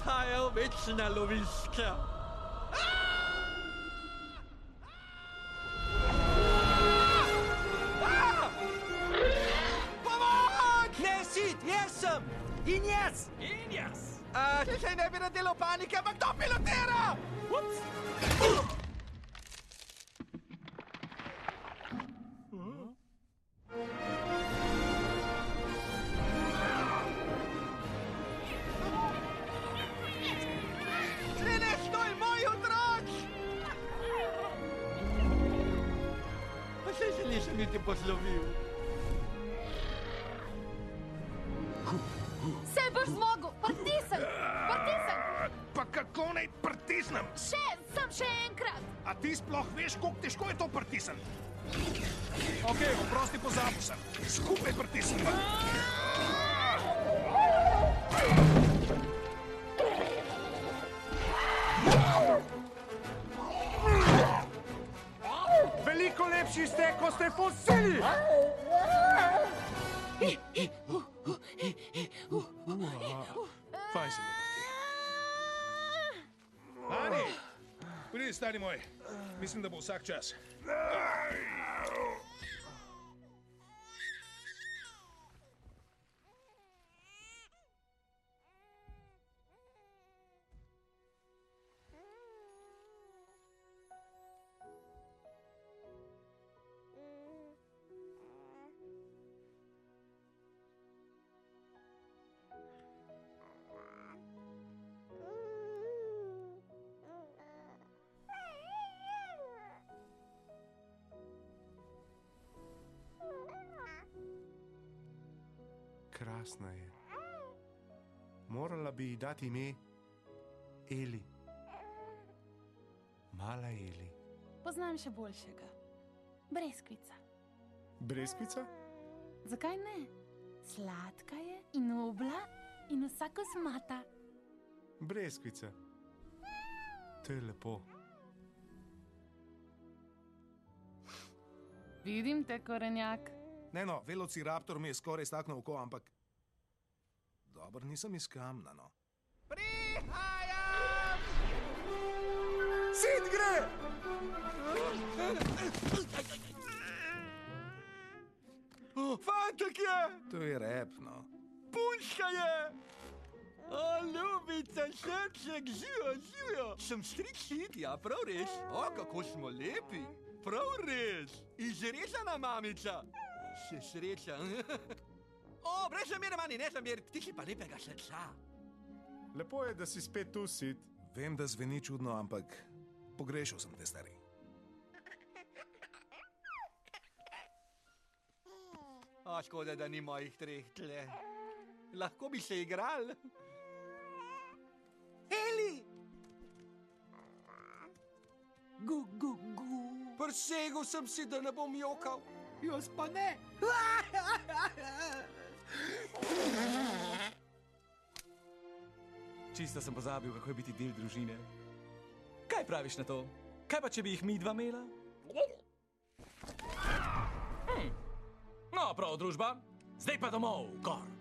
Si odhajal večna lovišča. Pomoč! Ne, sit, jaz sem! In jaz! In Mislim, da krasna je. Morala bi ji dati ime Eli, mala Eli. Poznam še boljšega, brezkvica. Brezkvica? Zakaj ne? Sladka je in obla in vsako smata. Brezkvica, to je lepo. Vidim te korenjak. Ne, no, velociraptor mi je skoraj staknil oko, ampak Dobro, nisem iz kamna, no. Sid gre! Fantek je! To je rep, no. Punčka je! O, ljubica, srček, živijo, živijo! Sem stric sit, ja, prav res. O, kako smo lepi. Prav res. Izrezana mamica. Se sreča. o, brez zamere, mani, ne zamere, ti si pa lepega srca. Lepo je, da si spet tu sit. Vem, da zveni čudno, ampak pogrešal sem te stari. A, škoda, da ni mojih treh tle. Lahko bi se igral. Eli! Gu, gu, gu. Presegel sem si, da ne bom jokal. Jaz pa ne. Čisto sem pozabil, kako je biti del družine. Kaj praviš na to? Kaj pa, če bi jih mi dva imela? Hm. No, prav, družba. Zdaj pa domov, gor.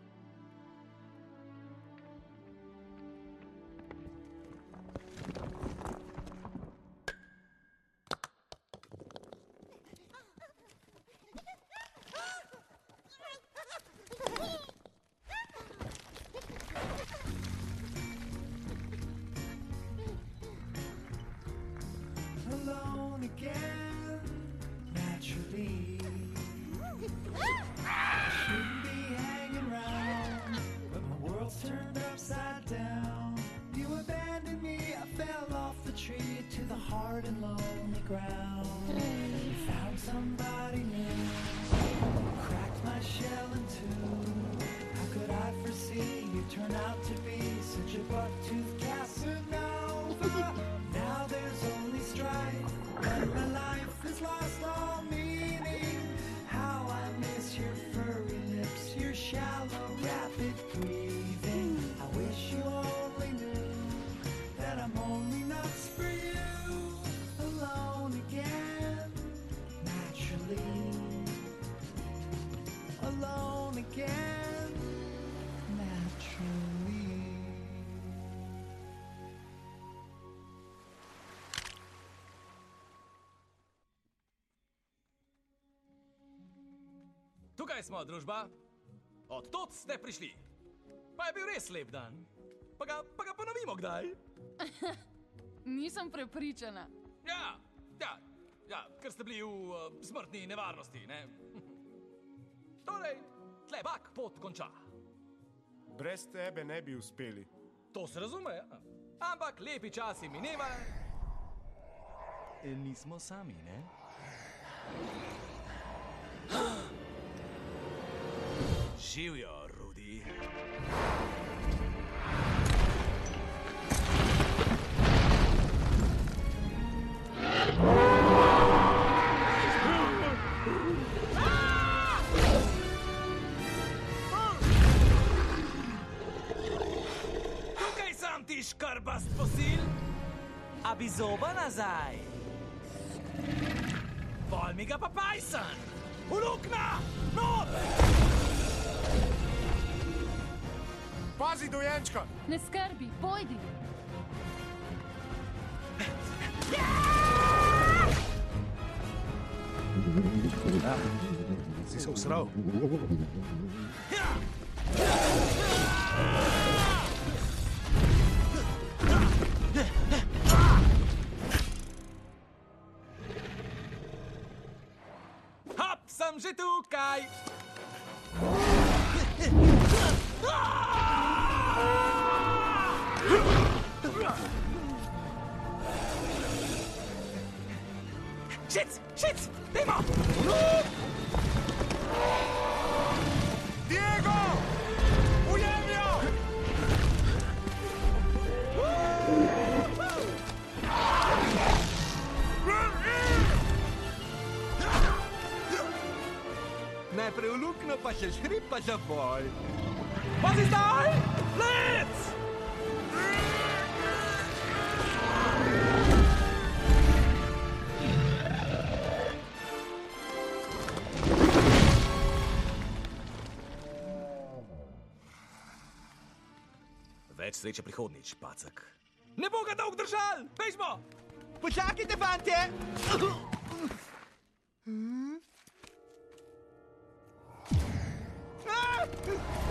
Tukaj smo, družba. Od tod ste prišli. Pa je bil res lep dan. Pa ga, pa ga ponovimo kdaj. Nisem prepričana. Ja, ja, ja, ker ste bili v uh, smrtni nevarnosti. Ne? torej, tle bak pot konča. Brez tebe ne bi uspeli. To se razume, ja. Ampak lepi časi minevajo. In nismo sami, ne? Živijo, Rudi. Tukaj sem ti škarbast fosil, a bi zoba nazaj. Pol mi ga pa pajsan, v lukna, not! Pazi, dojenčka! Ne skrbi, pojdi. Si se usral? Hop, sem že tukaj! Šic, šic, dajmo! Diego! Ujem jo! Najprej v luknjo, pa še škrip, pa še boj. Pazi zdaj! Lec! Sreče prihodnič, pacek. Ne bo ga dolg držal, bežmo! Počakajte, fantje! Ko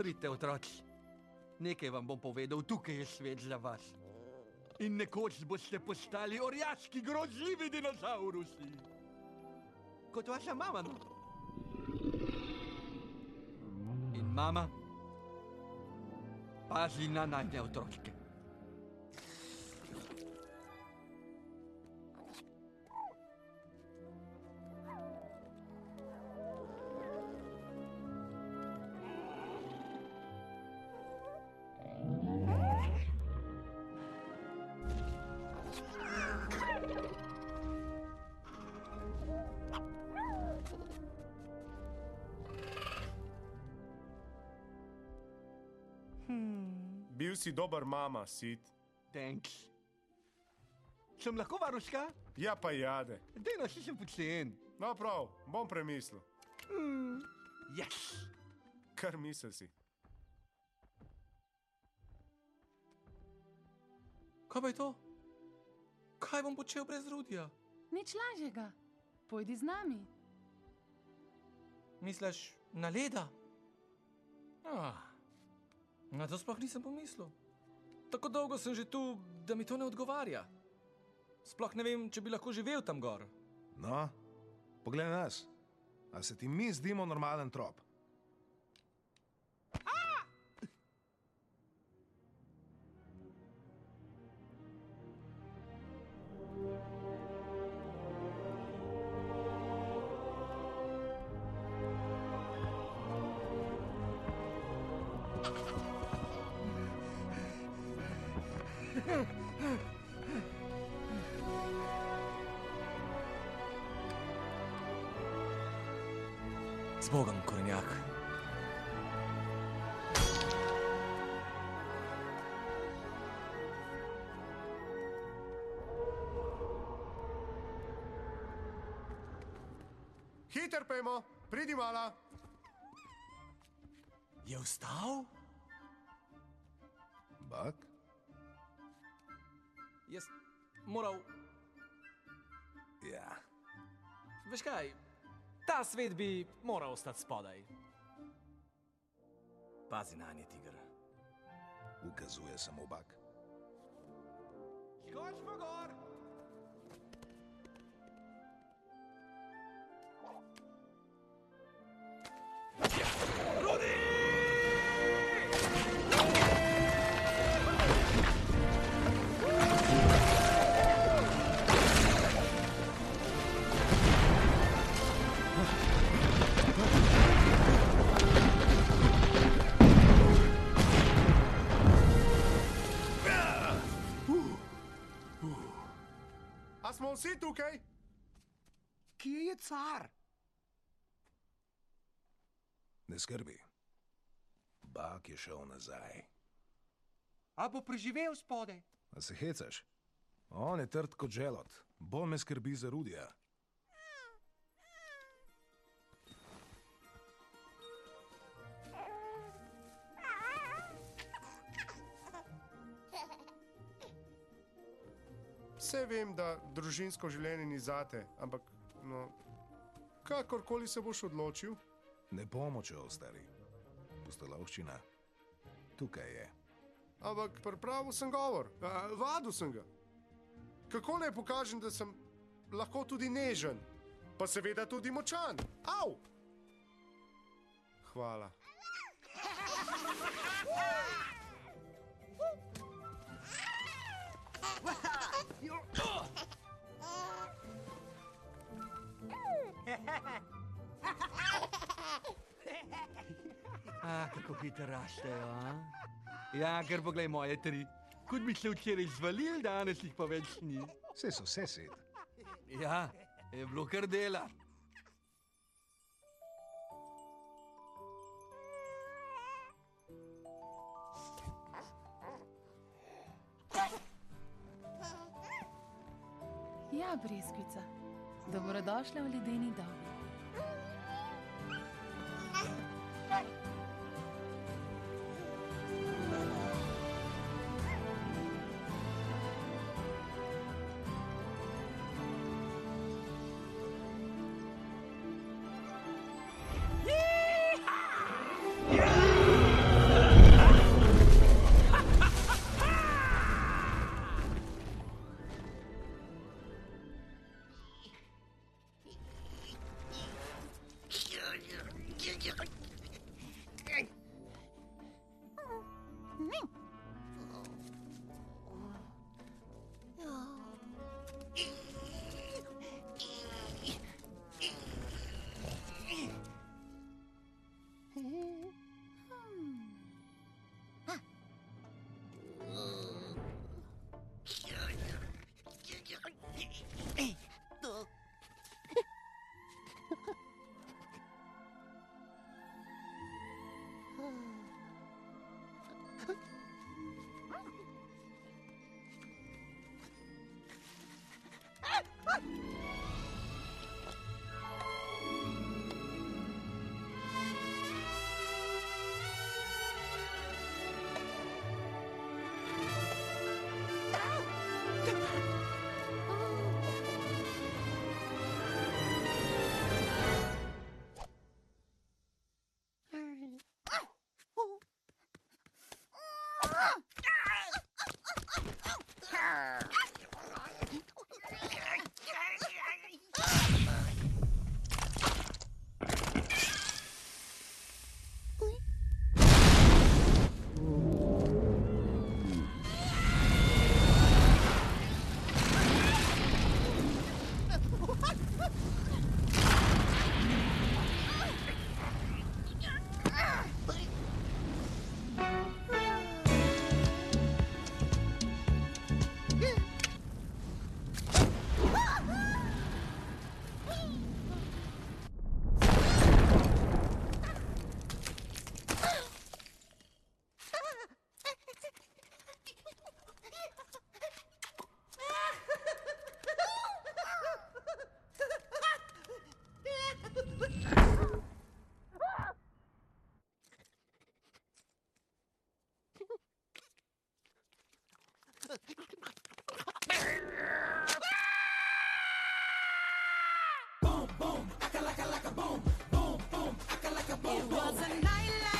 Pridite, otroci. Nekaj vam bom povedal, tukaj je svet za vas. In nekoč boste postali orjaški grozljivi dinozaurusi. Kot vaša mama, no? In mama, pazi na najne otročke. Dober mama, Sid. Thanks. Sem lahko varuška? Ja, pa jade. Dej, no, si sem pocen. No, prav, bom premislil. Yes. Kar misel si. Kaj pa je to? Kaj bom počel brez rudija? Nič lažjega. Pojdi z nami. Misliš na leda? Ah, na to sploh nisem pomislil. Tako dolgo sem že tu, da mi to ne odgovarja. Sploh ne vem, če bi lahko živel tam gor. No, poglej nas. A se ti mi zdimo normalen trop? Pojmo, pridi mala. Je vstal? Bak? Jaz moral. Ja. Veš kaj, ta svet bi moral ostati spodaj. Pazi na nje, tiger. Ukazuje samo bak. Skočimo gor! Smo vsi tukaj? Kje je car? Ne skrbi. Bak je šel nazaj. A bo preživel spode? A se hecaš? On je trd kot želot. Bolj me skrbi za rudija. Vse vem, da družinsko življenje ni zate, ampak no, kakorkoli se boš odločil, Ne pomočejo, stari. Pustolovščina. Tukaj je. ampak pripravil sem govor, vadil sem ga. Kako naj pokažem, da sem lahko tudi nežen, pa seveda tudi močan? Av! Hvala. A, kako hitro rastejo, a? Ja, ker poglej moje tri. Kot bi se včeraj zvalil, danes jih pa več ni. Vse so vse sed. Ja, je bilo kar dela. Ja, breskvica. Dobrodošla v ledeni dobi. like a like a boom, boom, boom, like a like a boom. It was a night like